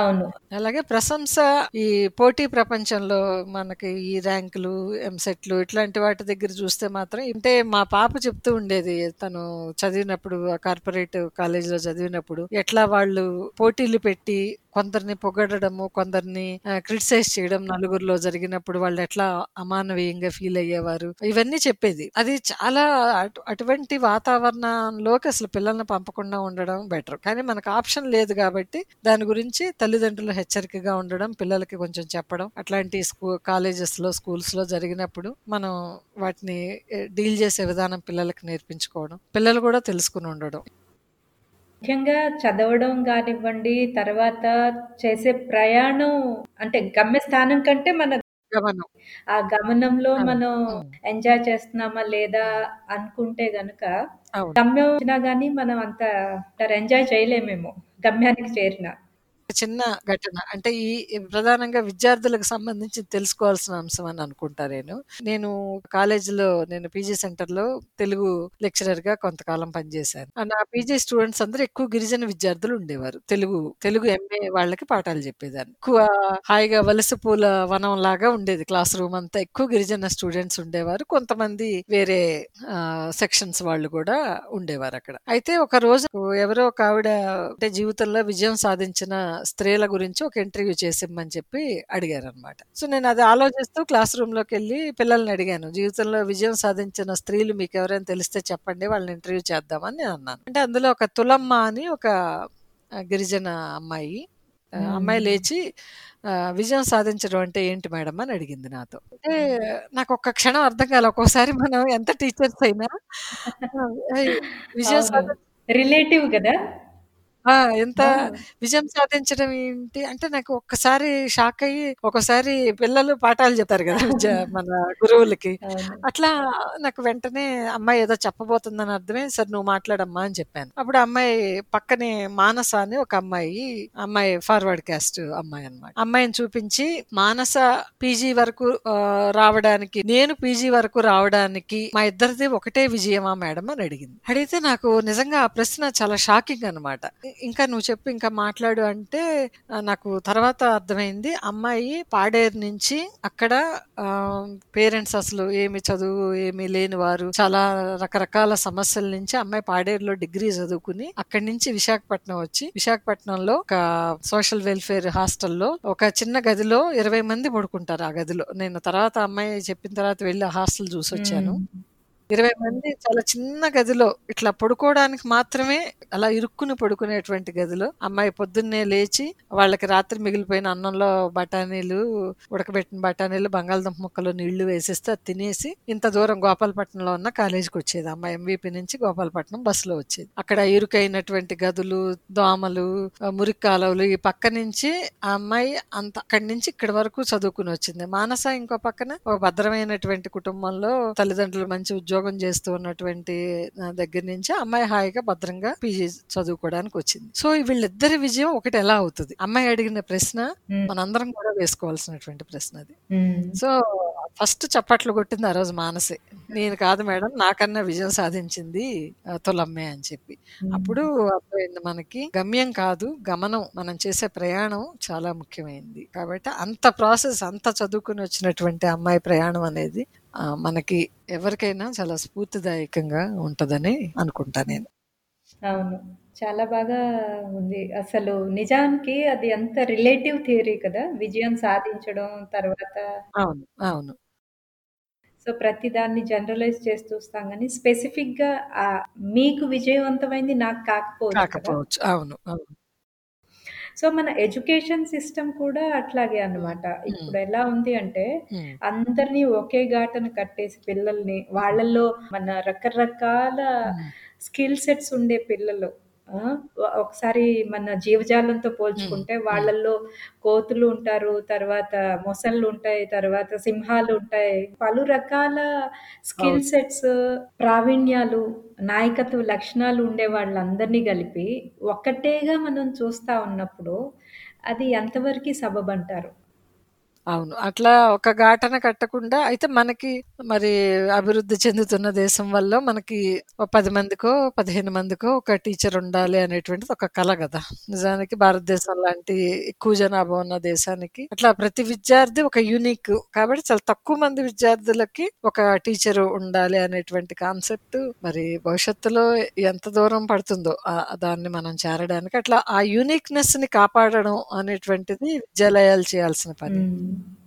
Speaker 1: అవును.
Speaker 2: అలాగే ప్రశంస ఈ పోటీ ప్రపంచంలో మనకి ఈ ర్యాంకులు ఎంసెట్లు ఇట్లాంటి వాటి దగ్గర చూస్తే మాత్రం అంటే మా పాప చెప్తూ ఉండేది చెప్పేది తను చదివినప్పుడు కార్పొరేట్ కాలేజీలో చదివినప్పుడు ఎట్లా వాళ్ళు పోటీలు పెట్టి కొందరిని పొగడము కొందరిని క్రిటిసైజ్ చేయడం నలుగురిలో జరిగినప్పుడు వాళ్ళు ఎట్లా అమానవీయంగా ఫీల్ అయ్యేవారు? ఇవన్నీ చెప్పేది. అది చాలా అటు- అటువంటి వాతావరణంలోకి అసలు పిల్లల్ని పంపకుండా ఉండడం బెటర్. కానీ మనకు ఆప్షన్ లేదు కాబట్టి దాని గురించి తల్లిదండ్రులు హెచ్చరికగా ఉండడం పిల్లలకి కొంచెం చెప్పడం అట్లాంటి స్కూ కాలేజెస్లో స్కూల్స్లో జరిగినప్పుడు మనం వాటిని డీల్ చేసే విధానం పిల్లలకు పిల్లలకి నేర్పించుకోవడం పిల్లలు కూడా తెలుసుకుని ఉండడం
Speaker 1: ముఖ్యంగా చదవడం కానివ్వండి తర్వాత చేసే ప్రయాణం అంటే గమ్యస్థానం కంటే మన
Speaker 2: గమనం
Speaker 1: ఆ గమనంలో. మనం. ఎంజాయ్ చేస్తున్నామా లేదా అనుకుంటే గనుక గమ్యం వచ్చినా గానీ మనం అంత ఎంజాయ్ చేయలేమేమో గమ్యానికి చేరిన
Speaker 2: చిన్న ఘటన. అంటే ఈ ప్రధానంగా విద్యార్థులకు సంబంధించి తెలుసుకోవాల్సిన అంశం అని అనుకుంటా నేను. నేను కాలేజీలో నేను పీజీ సెంటర్లో తెలుగు లెక్చరర్గా కొంతకాలం పనిచేశాను. ఆ నా పీజీ స్టూడెంట్స్ అందరూ ఎక్కువ గిరిజన విద్యార్థులు ఉండేవారు. తెలుగు తెలుగు ఎంఏ వాళ్ళకి పాఠాలు చెప్పేదాన్ని. ఎక్కువ హాయిగా వలస పూల వనం లాగా ఉండేది. క్లాస్ రూమ్ అంతా ఎక్కువ గిరిజన స్టూడెంట్స్ ఉండేవారు. కొంతమంది వేరే సెక్షన్స్ వాళ్ళు కూడా ఉండేవారు అక్కడ. అయితే ఒక రోజు ఎవరో ఒక ఆవిడ అంటే జీవితంలో విజయం సాధించిన స్త్రీల గురించి ఒక ఇంటర్వ్యూ చేసిమ్మని చెప్పి అడిగారు అనమాట సో నేను అది ఆలోచిస్తూ క్లాస్ రూమ్లోకి వెళ్ళి పిల్లల్ని అడిగాను. జీవితంలో విజయం సాధించిన స్త్రీలు మీకు ఎవరైనా తెలిస్తే చెప్పండి వాళ్ళని ఇంటర్వ్యూ చేద్దామని నేను అన్నాను. అంటే అందులో ఒక తులమ్మ అని ఒక గిరిజన అమ్మాయి. అమ్మాయి లేచి విజయం సాధించడం అంటే ఏంటి మేడం అని అడిగింది నాతో. అంటే నాకు ఒక్క క్షణం అర్థం కాలే. ఒక్కోసారి మనం ఎంత టీచర్స్ అయినా విజయం
Speaker 1: రిలేటివ్ కదా?
Speaker 2: ఆ! ఎంత విజయం సాధించడం ఏంటి? అంటే నాకు ఒక్కసారి షాక్ అయ్యి ఒక్కోసారి పిల్లలు పాఠాలు చెప్తారు కదా మన గురువులకి. అట్లా నాకు వెంటనే అమ్మాయి ఏదో చెప్పబోతుందని అర్థమే సరే నువ్వు మాట్లాడమ్మా అని చెప్పాను. అప్పుడు అమ్మాయి పక్కనే మానస అని ఒక అమ్మాయి అమ్మాయి ఫార్వర్డ్ క్యాస్ట్ అమ్మాయి అన్నమాట. అమ్మాయిని చూపించి మానస పీజీ వరకు రావడానికి నేను పీజీ వరకు రావడానికి మా ఇద్దరిది ఒకటే విజయమా మేడం అని అడిగింది. అడిగితే నాకు నిజంగా ఆ ప్రశ్న చాలా షాకింగ్ అనమాట ఇంకా నువ్వు చెప్పు ఇంకా మాట్లాడు అంటే నాకు తర్వాత అర్థమైంది. అమ్మాయి పాడేరు నుంచి అక్కడ పేరెంట్స్ అసలు ఏమి చదువు ఏమి లేని వారు చాలా రకరకాల సమస్యల నుంచి అమ్మాయి పాడేరులో డిగ్రీ చదువుకుని అక్కడి నుంచి విశాఖపట్నం వచ్చి విశాఖపట్నంలో ఒక సోషల్ వెల్ఫేర్ హాస్టల్లో ఒక చిన్న గదిలో ఇరవై మంది పడుకుంటారు ఆ గదిలో. నేను తర్వాత అమ్మాయి చెప్పిన తర్వాత వెళ్ళి ఆ హాస్టల్ చూసి వచ్చాను ఇరవై మంది చాలా చిన్న గదిలో ఇట్లా పడుకోవడానికి మాత్రమే అలా ఇరుక్కుని పడుకునేటువంటి గదిలో అమ్మాయి పొద్దున్నే లేచి వాళ్ళకి రాత్రి మిగిలిపోయిన అన్నంలో బఠానీలు ఉడకబెట్టిన బఠానీలు బంగాళదుంప ముక్కలు నీళ్ళు వేసేస్తే అది తినేసి ఇంత దూరం గోపాలపట్నంలో ఉన్న కాలేజీకి వచ్చేది. అమ్మాయి ఎంవీపీ నుంచి గోపాలపట్నం బస్సులో వచ్చేది. అక్కడ ఇరుకైనటువంటి గదులు దోమలు ఆ, మురికి కాలువలు ఈ పక్క నుంచి ఆ అమ్మాయి అంత అక్కడి నుంచి ఇక్కడి వరకు చదువుకుని వచ్చింది. మానస ఇంకో పక్కన ఒక భద్రమైనటువంటి కుటుంబంలో తల్లిదండ్రులు మంచి ఉద్యోగం చేస్తూ ఉన్నటువంటి దగ్గర నుంచి అమ్మాయి హాయిగా భద్రంగా పీజీ చదువుకోవడానికి వచ్చింది. సో వీళ్ళిద్దరి విజయం ఒకటి ఎలా అవుతుంది? అమ్మాయి అడిగిన ప్రశ్న. మనందరం కూడా వేసుకోవాల్సినటువంటి ప్రశ్న అది. సో ఫస్ట్ చప్పట్లు కొట్టింది ఆ రోజు మానసే. నేను కాదు మేడం నాకన్నా విజయం సాధించింది తులమ్మే అని చెప్పి. అప్పుడు అర్థమైంది మనకి గమ్యం కాదు గమనం మనం చేసే ప్రయాణం చాలా ముఖ్యమైనది కాబట్టి అంత ప్రాసెస్ అంత చదువుకుని వచ్చినటువంటి అమ్మాయి ప్రయాణం అనేది మనకి ఎవరికైనా చాలా స్ఫూర్తిదాయకంగా ఉంటదని అనుకుంటా నేను.
Speaker 1: అవును. చాలా బాగా ఉంది. అసలు నిజానికి అది అంత రిలేటివ్ థియరీ కదా? విజయం సాధించడం తర్వాత.
Speaker 2: అవును అవును.
Speaker 1: సో ప్రతి దాన్ని జనరలైజ్ చేస్తూ వస్తాం కానీ స్పెసిఫిక్గా మీకు విజయవంతమైంది నాకు కాకపోవచ్చు.
Speaker 2: అవును అవును.
Speaker 1: సో మన ఎడ్యుకేషన్ సిస్టమ్ కూడా అట్లాగే అన్నమాట.
Speaker 2: ఉమ్,
Speaker 1: ఇప్పుడు ఎలా ఉంది అంటే
Speaker 2: ఉమ్,
Speaker 1: అందరినీ ఒకే ఘాటన కట్టేసి పిల్లల్ని వాళ్ళల్లో మన రకరకాల
Speaker 2: ఉమ్,
Speaker 1: స్కిల్ సెట్స్ ఉండే పిల్లలు ఒకసారి మన జీవజాలంతో పోల్చుకుంటే వాళ్ళల్లో కోతులు ఉంటారు తర్వాత మొసళ్ళు ఉంటాయి తర్వాత సింహాలు ఉంటాయి. పలు రకాల స్కిల్ సెట్స్ ప్రావీణ్యాలు నాయకత్వ లక్షణాలు ఉండే వాళ్ళందరినీ కలిపి ఒక్కటేగా మనం చూస్తా ఉన్నప్పుడు అది ఎంతవరకు సబబంటారు
Speaker 2: అవును. అట్లా ఒక ఘాటన కట్టకుండా అయితే మనకి మరి అభివృద్ధి చెందుతున్న దేశం వల్ల మనకి ఓ పది మందికో, 15 మందికో ఒక టీచర్ ఉండాలి అనేటువంటిది ఒక కల గదా! నిజానికి భారతదేశం లాంటి ఎక్కువ జనాభా ఉన్న దేశానికి అట్లా ప్రతి విద్యార్థి ఒక యూనిక్ కాబట్టి చాలా తక్కువ మంది విద్యార్థులకి ఒక టీచర్ ఉండాలి అనేటువంటి కాన్సెప్ట్ మరి భవిష్యత్తులో ఎంత దూరం పడుతుందో దాన్ని మనం చేరడానికి అట్లా ఆ యూనిక్నెస్ని కాపాడడం అనేటువంటిది విద్యాలయాలు చేయాల్సిన పని.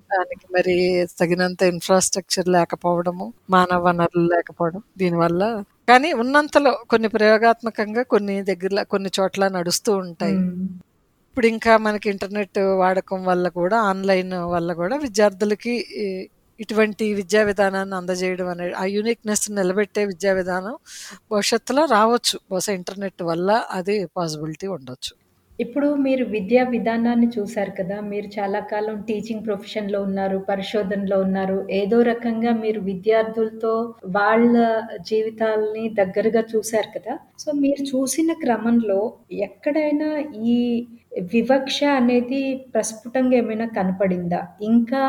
Speaker 2: దానికి మరి తగినంత ఇన్‌ఫ్రాస్ట్రక్చర్ లేకపోవడము, మానవ వనరులు లేకపోవడం దీనివల్ల కానీ ఉన్నంతలో కొన్ని ప్రయోగాత్మకంగా కొన్ని దగ్గరల కొన్ని చోట్ల నడుస్తూ ఉంటాయి. ఇప్పుడు ఇంకా మనకి ఇంటర్నెట్ వాడకం వల్ల కూడా ఆన్‌లైన్ వల్ల కూడా విద్యార్థులకి ఇటువంటి విద్యా విధానాన్ని అందజేయడం అనే ఆ యూనిక్‌నెస్‌ని నిలబెట్టే విద్యా విధానం భవిష్యత్తులో రావచ్చు. బహుశా ఇంటర్నెట్ వల్ల అది పాసిబిలిటీ ఉండొచ్చు.
Speaker 1: ఇప్పుడు మీరు విద్యా విధానాన్ని చూశారు కదా! మీరు చాలా కాలం టీచింగ్ ప్రొఫెషన్‌లో ఉన్నారు, పరిశోధనలో ఉన్నారు. ఏదో రకంగా మీరు విద్యార్థులతో వాళ్ళ జీవితాల్ని దగ్గరగా చూశారు కదా! సో, మీరు చూసిన క్రమంలో ఎక్కడైనా ఈ వివక్ష అనేది ప్రస్ఫుటంగా ఏమైనా కనపడిందా? ఇంకా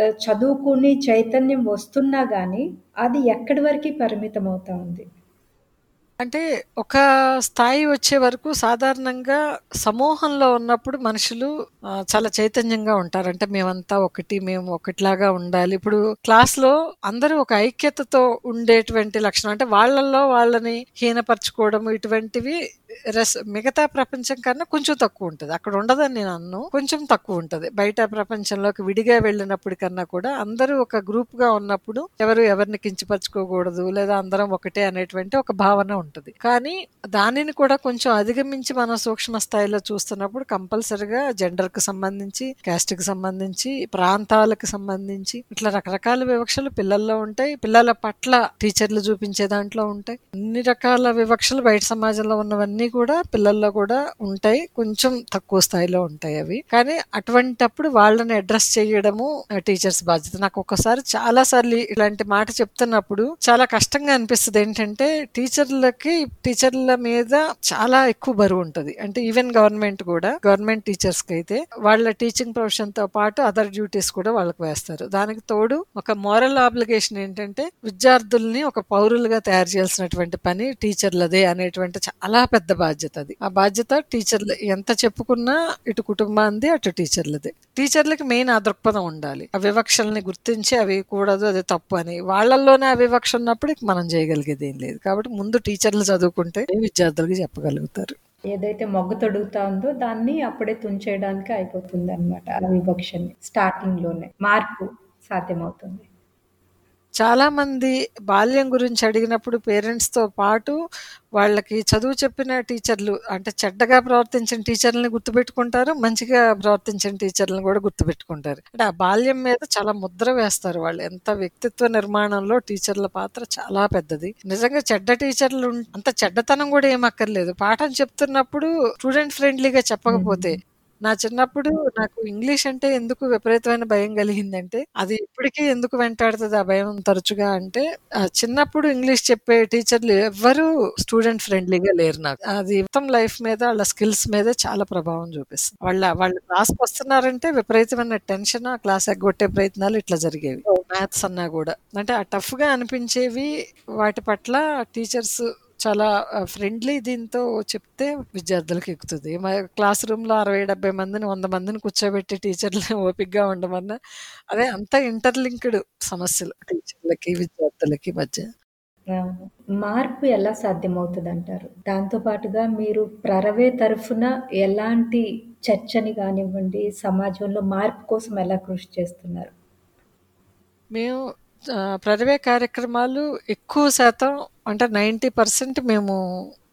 Speaker 1: ఆహ్, చదువుకుని చైతన్యం వస్తున్నా గానీ, అది ఎక్కడి వరకి పరిమితం అవుతా ఉంది?
Speaker 2: అంటే ఒక స్థాయి వచ్చే వరకు సాధారణంగా సమూహంలో ఉన్నప్పుడు మనుషులు చాలా చైతన్యంగా ఉంటారు. అంటే మేమంతా ఒకటి, మేము ఒకటిలాగా ఉండాలి. ఇప్పుడు క్లాస్‌లో అందరూ ఒక ఐక్యతతో ఉండేటువంటి లక్షణం అంటే వాళ్ళల్లో వాళ్ళని హీనపరచుకోవడం ఇటువంటివి రెస్ మిగతా ప్రపంచం కన్నా కొంచెం తక్కువ ఉంటుంది అక్కడ ఉండదని నేను అన్ను కొంచెం తక్కువ ఉంటుంది బయట ప్రపంచంలోకి విడిగా వెళ్ళినప్పుడు కన్నా కూడా అందరూ ఒక గ్రూప్‌గా ఉన్నప్పుడు ఎవరు ఎవరిని కించపరచుకోకూడదు లేదా అందరం ఒకటే అనేటువంటి ఒక భావన ఉంటుంది కానీ దానిని కూడా కొంచెం అధిగమించి మనం సూక్ష్మ స్థాయిలో చూస్తున్నప్పుడు కంపల్సరీగా జెండర్‌కి సంబంధించి, క్యాస్ట్‌కి సంబంధించి, ప్రాంతాలకు సంబంధించి ఇట్లా రకరకాల వివక్షలు పిల్లల్లో ఉంటాయి. పిల్లల పట్ల టీచర్లు చూపించే దాంట్లో ఉంటాయి. అన్ని రకాల వివక్షలు బయట సమాజంలో ఉన్నవన్నీ కూడా పిల్లల్లో కూడా ఉంటాయి. కొంచెం తక్కువ స్థాయిలో ఉంటాయి అవి. కానీ అటువంటప్పుడు వాళ్ళని అడ్రస్ చేయడము టీచర్స్ బాధ్యత. నాకు ఒక్కసారి చాలా సార్లు ఇలాంటి మాట చెప్తున్నప్పుడు చాలా కష్టంగా అనిపిస్తుంది ఏంటంటే టీచర్లకి టీచర్ల మీద చాలా ఎక్కువ బరువు ఉంటుంది అంటే ఈవెన్ గవర్నమెంట్ కూడా గవర్నమెంట్ టీచర్స్‌కైతే వాళ్ళ టీచింగ్ ప్రొఫెషన్‌తో పాటు అదర్ డ్యూటీస్ కూడా వాళ్ళకి వేస్తారు. దానికి తోడు ఒక మోరల్ ఆబ్లిగేషన్ ఏంటంటే విద్యార్థుల్ని ఒక పౌరులుగా తయారు చేయాల్సినటువంటి పని టీచర్లదే అనేటువంటి చాలా పెద్ద పెద్ద బాధ్యత అది. ఆ బాధ్యత టీచర్లు ఎంత చెప్పుకున్నా ఇటు కుటుంబానిది, అటు టీచర్లదే. టీచర్లకి మెయిన్ ఆ దృక్పథం ఉండాలి. ఆ వివక్షల్ని గుర్తించి అవి కూడదు, అది తప్పు అని. వాళ్ళల్లోనే ఆ వివక్ష ఉన్నప్పుడు మనం చేయగలిగేది ఏం లేదు. కాబట్టి ముందు టీచర్లు చదువుకుంటే విద్యార్థులకి చెప్పగలుగుతారు.
Speaker 1: ఏదైతే మొగ్గు తొడుగుతా ఉందో దాన్ని అప్పుడే తుంచేయడానికి అయిపోతుందనమాట. ఆ వివక్షని స్టార్టింగ్‌లోనే. మార్పు సాధ్యమవుతుంది.
Speaker 2: చాలామంది బాల్యం గురించి అడిగినప్పుడు పేరెంట్స్‌తో పాటు వాళ్ళకి చదువు చెప్పిన టీచర్లు అంటే చెడ్డగా ప్రవర్తించిన టీచర్లని గుర్తుపెట్టుకుంటారు. మంచిగా ప్రవర్తించిన టీచర్లను కూడా గుర్తుపెట్టుకుంటారు. అంటే ఆ బాల్యం మీద చాలా ముద్ర వేస్తారు వాళ్ళు. ఎంత వ్యక్తిత్వ నిర్మాణంలో టీచర్ల పాత్ర చాలా పెద్దది. నిజంగా చెడ్డ టీచర్లు అంత చెడ్డతనం కూడా ఏం అక్కర్లేదు. పాఠం చెప్తున్నప్పుడు స్టూడెంట్ ఫ్రెండ్లీగా చెప్పకపోతే నా చిన్నప్పుడు నాకు ఇంగ్లీష్ అంటే ఎందుకు విపరీతమైన భయం కలిగిందంటే, అది ఇప్పటికీ ఎందుకు వెంటాడుతుంది ఆ భయం తరచుగా అంటే, చిన్నప్పుడు ఇంగ్లీష్ చెప్పే టీచర్లు ఎవ్వరూ స్టూడెంట్ ఫ్రెండ్లీగా లేరు నాకు. అది మొత్తం లైఫ్ మీద, వాళ్ళ స్కిల్స్ మీద చాలా ప్రభావం చూపిస్తుంది. వాళ్ళ వాళ్ళు క్లాస్‌కొస్తున్నారంటే విపరీతమైన టెన్షన్, ఆ క్లాస్ ఎగ్గొట్టే ప్రయత్నాలు ఇట్లా జరిగేవి. మ్యాథ్స్ అన్నా కూడా అంటే ఆ టఫ్‌గా అనిపించేవి వాటి పట్ల టీచర్స్ చాలా ఫ్రెండ్లీ దీంతో చెప్తే విద్యార్థులకి ఎక్కుతది. మ క్లాస్ రూమ్‌లో 60, 70 మందిని, 100 మందిని కూర్చోబెట్టి టీచర్లు ఓపికగా ఉండమన్నా అదే అంతా ఇంటర్‌లింక్డ్ సమస్యలు టీచర్లకి, విద్యార్థులకి మధ్య.
Speaker 1: మార్పు ఎలా సాధ్యమవుతదంటారు? దాంతో పాటుగా మీరు ప్రరవే తరఫున ఎలాంటి చర్చని గానివ్వండి, సమాజంలో మార్పు కోసం ఎలా కృషి చేస్తున్నారు?
Speaker 2: మేము ప్రతిభే కార్యక్రమాలు ఎక్కువ శాతం అంటే 90% మేము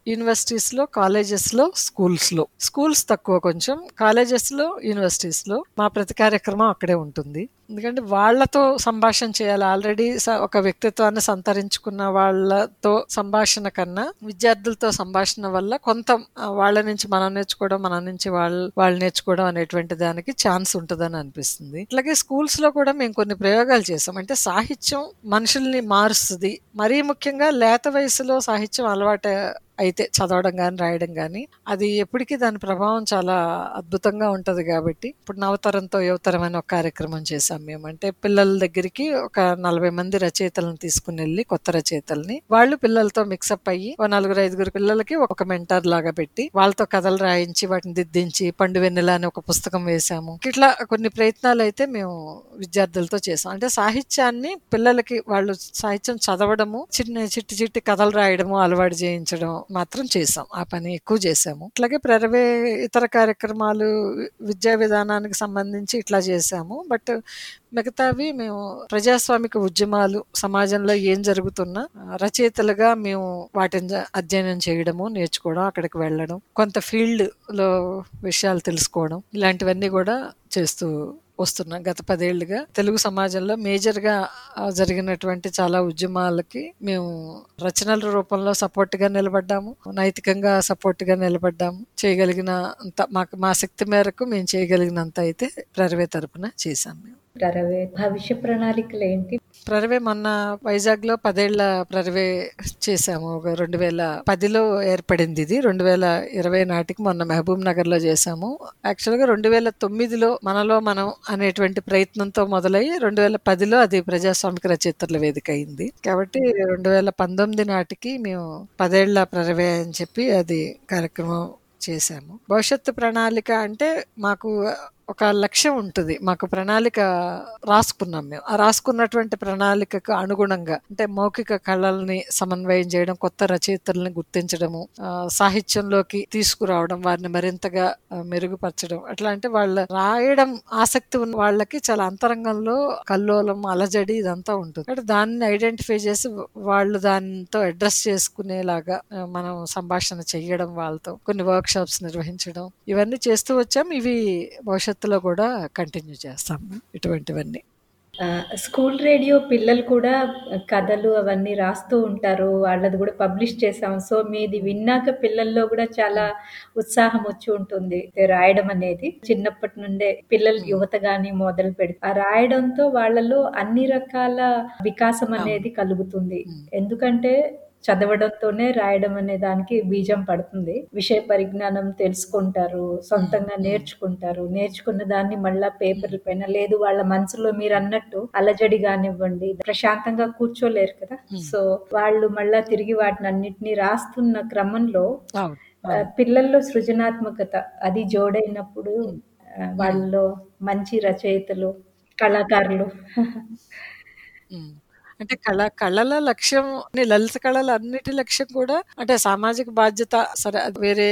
Speaker 2: యూనివర్సిటీస్‌లో, కాలేజెస్‌లో, స్కూల్స్‌లో. స్కూల్స్ తక్కువ కొంచెం. కాలేజెస్‌లో, యూనివర్సిటీస్‌లో మా ప్రతి కార్యక్రమం అక్కడే ఉంటుంది. ఎందుకంటే వాళ్ళతో సంభాషణ చేయాలి. ఆల్రెడీ ఒక వ్యక్తిత్వాన్ని సంతరించుకున్న వాళ్ళతో సంభాషణ కన్నా విద్యార్థులతో సంభాషణ వల్ల కొంత వాళ్ళ నుంచి మనం నేర్చుకోవడం మన నుంచి వాళ్ళు వాళ్ళు నేర్చుకోవడం అనేటువంటి దానికి ఛాన్స్ ఉంటుందని అనిపిస్తుంది. అట్లాగే స్కూల్స్లో కూడా మేము కొన్ని ప్రయోగాలు చేసాం. అంటే సాహిత్యం మనుషుల్ని మారుస్తుంది. మరీ ముఖ్యంగా లేత వయసులో సాహిత్యం అలవాటు అయితే చదవడం కానీ రాయడం కానీ అది ఎప్పటికీ దాని ప్రభావం చాలా అద్భుతంగా ఉంటుంది కాబట్టి ఇప్పుడు నవతరంతో యువతరం అని ఒక కార్యక్రమం చేశాం మేము అంటే పిల్లల దగ్గరికి ఒక నలభై మంది రచయితలను తీసుకుని వెళ్ళి కొత్త రచయితల్ని. వాళ్ళు పిల్లలతో మిక్సప్ అయ్యి ఓ నలుగురు ఐదుగురు పిల్లలకి ఒక మెంటర్ లాగా పెట్టి వాళ్ళతో కథలు రాయించి వాటిని దిద్దించి పండు వెన్నెల అని ఒక పుస్తకం వేశాము. ఇట్లా కొన్ని ప్రయత్నాలు అయితే మేము విద్యార్థులతో చేసాం అంటే సాహిత్యాన్ని పిల్లలకి వాళ్ళు సాహిత్యం చదవడము చిన్న చిట్టి చిట్టి కథలు రాయడము అలవాటు చేయించడం మాత్రం చేసాం ఆ పని ఎక్కువ చేసాము అట్లాగే ప్రరవే ఇతర కార్యక్రమాలు విద్యా విధానానికి సంబంధించి ఇట్లా చేసాము బట్ మిగతావి మేము ప్రజాస్వామిక ఉద్యమాలు సమాజంలో ఏం జరుగుతున్నా రచయితలుగా మేము వాటిని అధ్యయనం చేయడము నేర్చుకోవడం అక్కడికి వెళ్ళడం కొంత ఫీల్డ్లో విషయాలు తెలుసుకోవడం ఇలాంటివన్నీ కూడా చేస్తూ వస్తున్నాం. గత పదేళ్ళుగా తెలుగు సమాజంలో మేజర్గా జరిగినటువంటి చాలా ఉద్యమాలకి మేము రచనల రూపంలో సపోర్ట్గా నిలబడ్డాము. నైతికంగా సపోర్ట్గా నిలబడ్డాము. చేయగలిగిన అంత మాకు మా శక్తి మేరకు మేము చేయగలిగినంత అయితే ప్రరవే తరపున చేశాం మేము.
Speaker 1: ప్రరవే భవిష్య ప్రణాళికలు ఏంటి?
Speaker 2: ప్రరవే మొన్న వైజాగ్లో పదేళ్ళ ప్రరవే చేసాము ఒక రెండు వేల పదిలో ఏర్పడింది ఇది. రెండు వేల ఇరవై నాటికి మొన్న మహబూబ్ నగర్లో చేసాము యాక్చువల్గా రెండు వేల తొమ్మిదిలో మనలో మనం అనేటువంటి ప్రయత్నంతో మొదలయ్యి రెండు వేల పదిలో అది ప్రజాస్వామిక రచయితల వేదిక అయింది. కాబట్టి రెండు వేల పంతొమ్మిది నాటికి మేము పదేళ్ళ ప్రరవే అని చెప్పి అది కార్యక్రమం చేశాము. భవిష్యత్తు ప్రణాళిక అంటే మాకు ఒక లక్ష్యం ఉంటుంది. మాకు ప్రణాళిక రాసుకున్నాం మేము. ఆ రాసుకున్నటువంటి ప్రణాళికకు అనుగుణంగా అంటే మౌఖిక కళల్ని సమన్వయం చేయడం కొత్త రచయితల్ని గుర్తించడము సాహిత్యంలోకి తీసుకురావడం వారిని మరింతగా మెరుగుపరచడం అట్లా అంటే వాళ్ళ రాయడం ఆసక్తి ఉన్న వాళ్ళకి చాలా అంతరంగంలో కల్లోలం అలజడి ఇదంతా ఉంటుంది. అంటే దాన్ని ఐడెంటిఫై చేసి వాళ్ళు దానితో అడ్రస్ చేసుకునేలాగా మనం సంభాషణ చేయడం వాళ్ళతో కొన్ని వర్క్ షాప్స్ నిర్వహించడం ఇవన్నీ చేస్తూ వచ్చాం. ఇవి భవిష్యత్తులో కూడా కంటిన్యూ చేస్తాం ఇటువంటివన్నీ.
Speaker 1: స్కూల్ రేడియో పిల్లలు కూడా కథలు అవన్నీ రాస్తూ ఉంటారు. వాళ్ళది కూడా పబ్లిష్ చేసాం. సో మీది విన్నాక పిల్లల్లో కూడా చాలా ఉత్సాహం వచ్చి ఉంటుంది రాయడం అనేది. చిన్నప్పటి నుండే పిల్లలు యువత గాని మొదలు పెడితే ఆ రాయడంతో వాళ్ళలో అన్ని రకాల వికాసం అనేది కలుగుతుంది. ఎందుకంటే చదవడంతోనే రాయడం అనే దానికి బీజం పడుతుంది. విషయ పరిజ్ఞానం తెలుసుకుంటారు సొంతంగా నేర్చుకుంటారు. నేర్చుకున్న దాన్ని మళ్ళా పేపర్ల పైన లేదు వాళ్ళ మనసులో మీరు అన్నట్టు అలజడి కానివ్వండి ప్రశాంతంగా కూర్చోలేరు కదా. సో వాళ్ళు మళ్ళా తిరిగి వాటిని అన్నిటినీ రాస్తున్న క్రమంలో పిల్లల్లో సృజనాత్మకత అది జోడైనప్పుడు వాళ్ళలో మంచి రచయితలు కళాకారులు.
Speaker 2: అంటే కళ కళల లక్ష్యం లలిత కళల అన్నిటి లక్ష్యం కూడా అంటే సామాజిక బాధ్యత సరే అది వేరే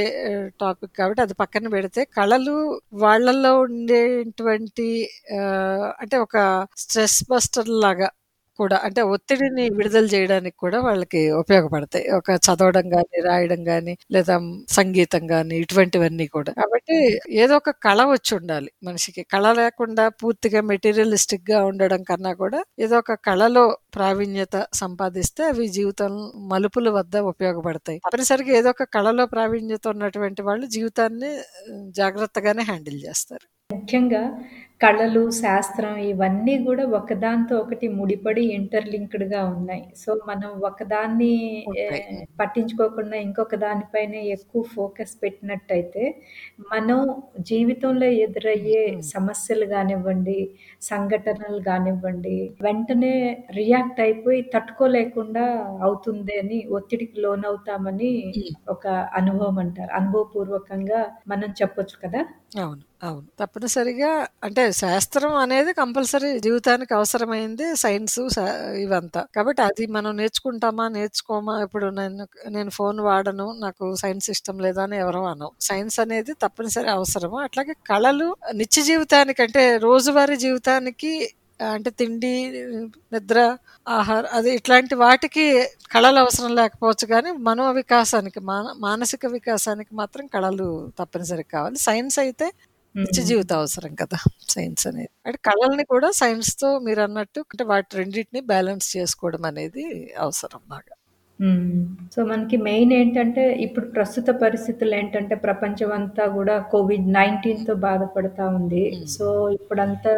Speaker 2: టాపిక్ కాబట్టి అది పక్కన పెడితే కళలు వాళ్ళల్లో ఉండేటువంటి ఆ, అంటే ఒక స్ట్రెస్ బస్టర్ లాగా కూడా అంటే ఒత్తిడిని విడుదల చేయడానికి కూడా వాళ్ళకి ఉపయోగపడతాయి. ఒక చదవడం కానీ రాయడం కానీ లేదా సంగీతం కానీ ఇటువంటివన్నీ కూడా. కాబట్టి ఏదో ఒక కళ వచ్చి ఉండాలి మనిషికి. కళ లేకుండా పూర్తిగా మెటీరియలిస్టిక్గా ఉండడం కన్నా కూడా ఏదో ఒక కళలో ప్రావీణ్యత సంపాదిస్తే అవి జీవితం మలుపుల వద్ద ఉపయోగపడతాయి. తప్పనిసరిగా ఏదో ఒక కళలో ప్రావీణ్యత ఉన్నటువంటి వాళ్ళు జీవితాన్ని జాగ్రత్తగానే హ్యాండిల్ చేస్తారు.
Speaker 1: ముఖ్యంగా కళలు శాస్త్రం ఇవన్నీ కూడా ఒకదాంతో ఒకటి ముడిపడి ఇంటర్లింక్డ్గా ఉన్నాయి. సో మనం ఒకదాన్ని
Speaker 2: ఉంటాయి.
Speaker 1: పట్టించుకోకుండా ఇంకొక దానిపైనే ఎక్కువ ఫోకస్ పెట్టినట్టయితే మనం జీవితంలో ఎదురయ్యే సమస్యలు కానివ్వండి సంఘటనలు కానివ్వండి వెంటనే రియాక్ట్ అయిపోయి తట్టుకోలేకుండా అవుతుంది అని ఒత్తిడికి లోనవుతామని ఒక అనుభవం అంటారు. అనుభవపూర్వకంగా మనం చెప్పొచ్చు కదా?
Speaker 2: అవును. అవును. తప్పనిసరిగా అంటే శాస్త్రం అనేది కంపల్సరీ జీవితానికి అవసరమైంది సైన్స్ ఇవంతా. కాబట్టి అది మనం నేర్చుకుంటామా నేర్చుకోమా ఇప్పుడు నేను నేను ఫోన్ వాడను నాకు సైన్స్ ఇష్టం లేదా అని ఎవరో అనవు. సైన్స్ అనేది తప్పనిసరి అవసరము. అట్లాగే కళలు నిత్య జీవితానికి అంటే రోజువారీ జీవితానికి అంటే తిండి నిద్ర ఆహారం అది ఇట్లాంటి వాటికి కళలు అవసరం లేకపోవచ్చు కానీ మనో వికాసానికి మాన మానసిక వికాసానికి మాత్రం కళలు తప్పనిసరి కావాలి. సైన్స్ అయితే నిత్య. జీవిత అవసరం కదా! సైన్స్ అనేది. అంటే కళల్ని కూడా సైన్స్‌తో మీరన్నట్టు అంటే వాటి రెండిటిని బ్యాలెన్స్ చేసుకోవడం అనేది అవసరం బాగా.
Speaker 1: హ్మ్. సో, మనకి మెయిన్ ఏంటంటే ఇప్పుడు ప్రస్తుత పరిస్థితులు ఏంటంటే ప్రపంచమంతా గూడా కోవిడ్ 19తో బాధపడతా ఉంది.
Speaker 2: హ్మ్.
Speaker 1: సో, ఇప్పుడంతా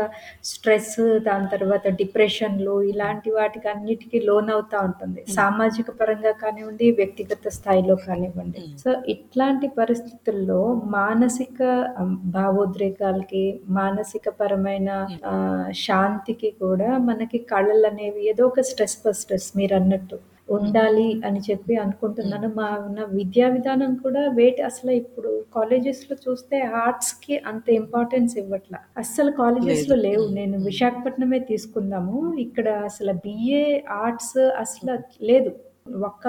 Speaker 1: స్ట్రెస్ దాని తర్వాత డిప్రెషన్‌లు ఇలాంటి వాటికి అన్నిటికి లోనవుతా ఉంటుంది.
Speaker 2: హ్మ్.
Speaker 1: సామాజిక పరంగా కానివ్వండి, వ్యక్తిగత స్థాయిలో కానివ్వండి.
Speaker 2: హ్మ్.
Speaker 1: సో, ఇట్లాంటి పరిస్థితుల్లో మానసిక ఆహ్, భావోద్రేకాలకి, మానసిక పరమైన
Speaker 2: హ్మ్.
Speaker 1: ఆహ్, శాంతికి కూడా మనకి కళలనేవి ఏదో ఒక స్ట్రెస్ బస్టర్స్ మీరన్నట్టు. ఉండాలి అని చెప్పి. అనుకుంటున్నాను. మా నా విద్యా విధానం కూడా వేటి అసలు ఇప్పుడు కాలేజెస్‌లో చూస్తే ఆర్ట్స్‌కి అంత ఇంపార్టెన్స్ ఇవ్వట్ల. అస్సలు
Speaker 2: లేదు.
Speaker 1: కాలేజెస్‌లో లేవు. నేను. విశాఖపట్నమే తీసుకుందాము. ఇక్కడ అసల బీఏ ఆర్ట్స్ అసల లేదు. ఒక్క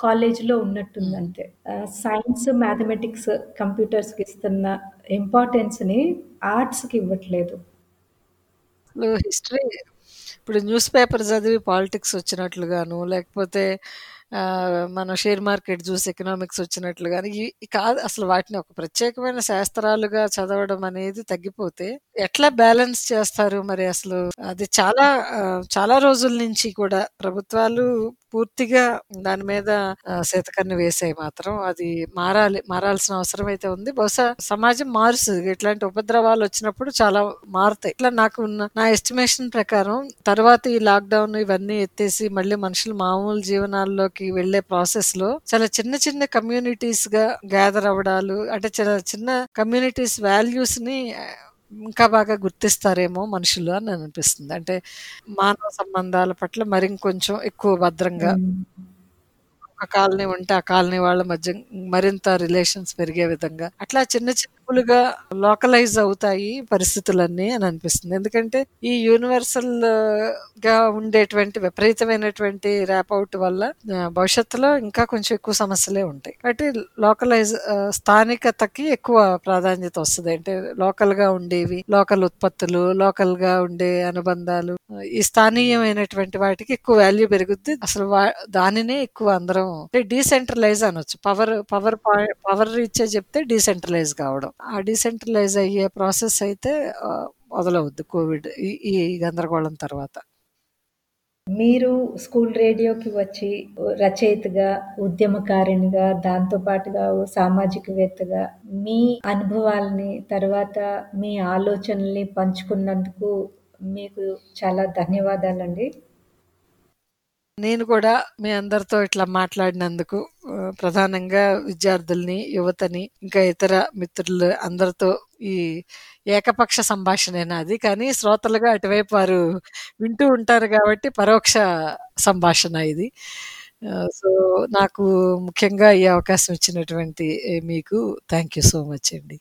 Speaker 1: కాలేజ్‌లో
Speaker 2: హ్మ్.
Speaker 1: ఉన్నట్టుందంతే. ఆహ్, సైన్స్, మ్యాథమెటిక్స్, కంప్యూటర్స్‌కి ఇస్తున్న ఇంపార్టెన్స్‌ని ఆర్ట్స్‌కి ఇవ్వట్లేదు.
Speaker 2: హిస్టరీ ఇప్పుడు న్యూస్ పేపర్ చదివి పాలిటిక్స్ వచ్చినట్లుగాను, లేకపోతే మన మనం షేర్ మార్కెట్ చూసి ఎకనామిక్స్ వచ్చినట్లుగాను ఈ కాదు అసలు వాటిని ఒక ప్రత్యేకమైన శాస్త్రాలుగా చదవడం అనేది తగ్గిపోతే ఎట్లా బ్యాలెన్స్ చేస్తారు మరి అసలు? అది చాలా చాలా రోజుల నుంచి కూడా ప్రభుత్వాలు పూర్తిగా దాని మీద ఆహ్, సేతకన్ను వేసాయి మాత్రం. అది మారాలి. మారాల్సిన అవసరం అయితే ఉంది. బహుశా సమాజం మారుస్తుంది ఇట్లాంటి ఉపద్రవాలు వచ్చినప్పుడు చాలా మారుతాయి. ఇట్లా నాకు ఉన్న నా ఎస్టిమేషన్ ప్రకారం తర్వాత ఈ లాక్‌డౌన్ ఇవన్నీ ఎత్తేసి మళ్ళీ మనుషులు మామూలు జీవనాల్లోకి వెళ్ళే ప్రాసెస్‌లో చాలా చిన్న చిన్న కమ్యూనిటీస్‌గా గ్యాదర్ అవ్వడాలు అంటే చాలా చిన్న కమ్యూనిటీస్ వాల్యూస్‌ని ఇంకా బాగా గుర్తిస్తారేమో మనుషులు అని అనిపిస్తుంది. అంటే మానవ సంబంధాల పట్ల మరింకొంచెం ఎక్కువ భద్రంగా. ఒక కాలనీ ఉంటే ఆ కాలనీ వాళ్ళ మధ్య మరింత రిలేషన్స్ పెరిగే విధంగా అట్లా చిన్న గా లోకలైజ్ అవుతాయి పరిస్థితులన్నీ అని అనిపిస్తుంది. ఎందుకంటే ఈ యూనివర్సల్‌గా uh, ఉండేటువంటి విపరీతమైనటువంటి ర్యాప్ అవుట్ వల్ల uh, భవిష్యత్తులో ఇంకా కొంచెం ఎక్కువ సమస్యలే ఉంటాయి. కాబట్టి లోకలైజ్ uh, స్థానికతకి ఎక్కువ ప్రాధాన్యత వస్తుంది అంటే లోకల్‌గా ఉండేవి, లోకల్ ఉత్పత్తులు, లోకల్‌గా ఉండే అనుబంధాలు ఈ స్థానీయమైనటువంటి వాటికి ఎక్కువ వాల్యూ పెరుగుద్ది. అసలు వా దానినే ఎక్కువ అందరం అంటే డీసెంట్రలైజ్ అనొచ్చు. పవర్ పవర్ పవర్ రీచే చెప్తే డీసెంట్రలైజ్ కావడం. ఆ డిసెంట్రలైజ్ అయ్యే ప్రాసెస్ అయితే మొదలవుద్ది కోవిడ్ ఈ ఈ గందరగోళం తర్వాత.
Speaker 1: మీరు స్కూల్ రేడియోకి వచ్చి రచయితగా, ఉద్యమకారిణిగా, దాంతోపాటుగా సామాజికవేత్తగా మీ అనుభవాల్ని, తర్వాత మీ ఆలోచనల్ని పంచుకున్నందుకు మీకు చాలా ధన్యవాదాలండి.
Speaker 2: నేను కూడా మీ అందరితో ఇట్లా మాట్లాడినందుకు ప్రధానంగా విద్యార్థుల్ని, యువతని, ఇంకా ఇతర మిత్రులు అందరితో ఈ ఏకపక్ష సంభాషణే అది కానీ శ్రోతలుగా అటువైపు వారు వింటూ ఉంటారు కాబట్టి పరోక్ష సంభాషణ ఇది. సో, నాకు ముఖ్యంగా ఈ అవకాశం ఇచ్చినటువంటి మీకు థ్యాంక్ యూ సో మచ్ అండి.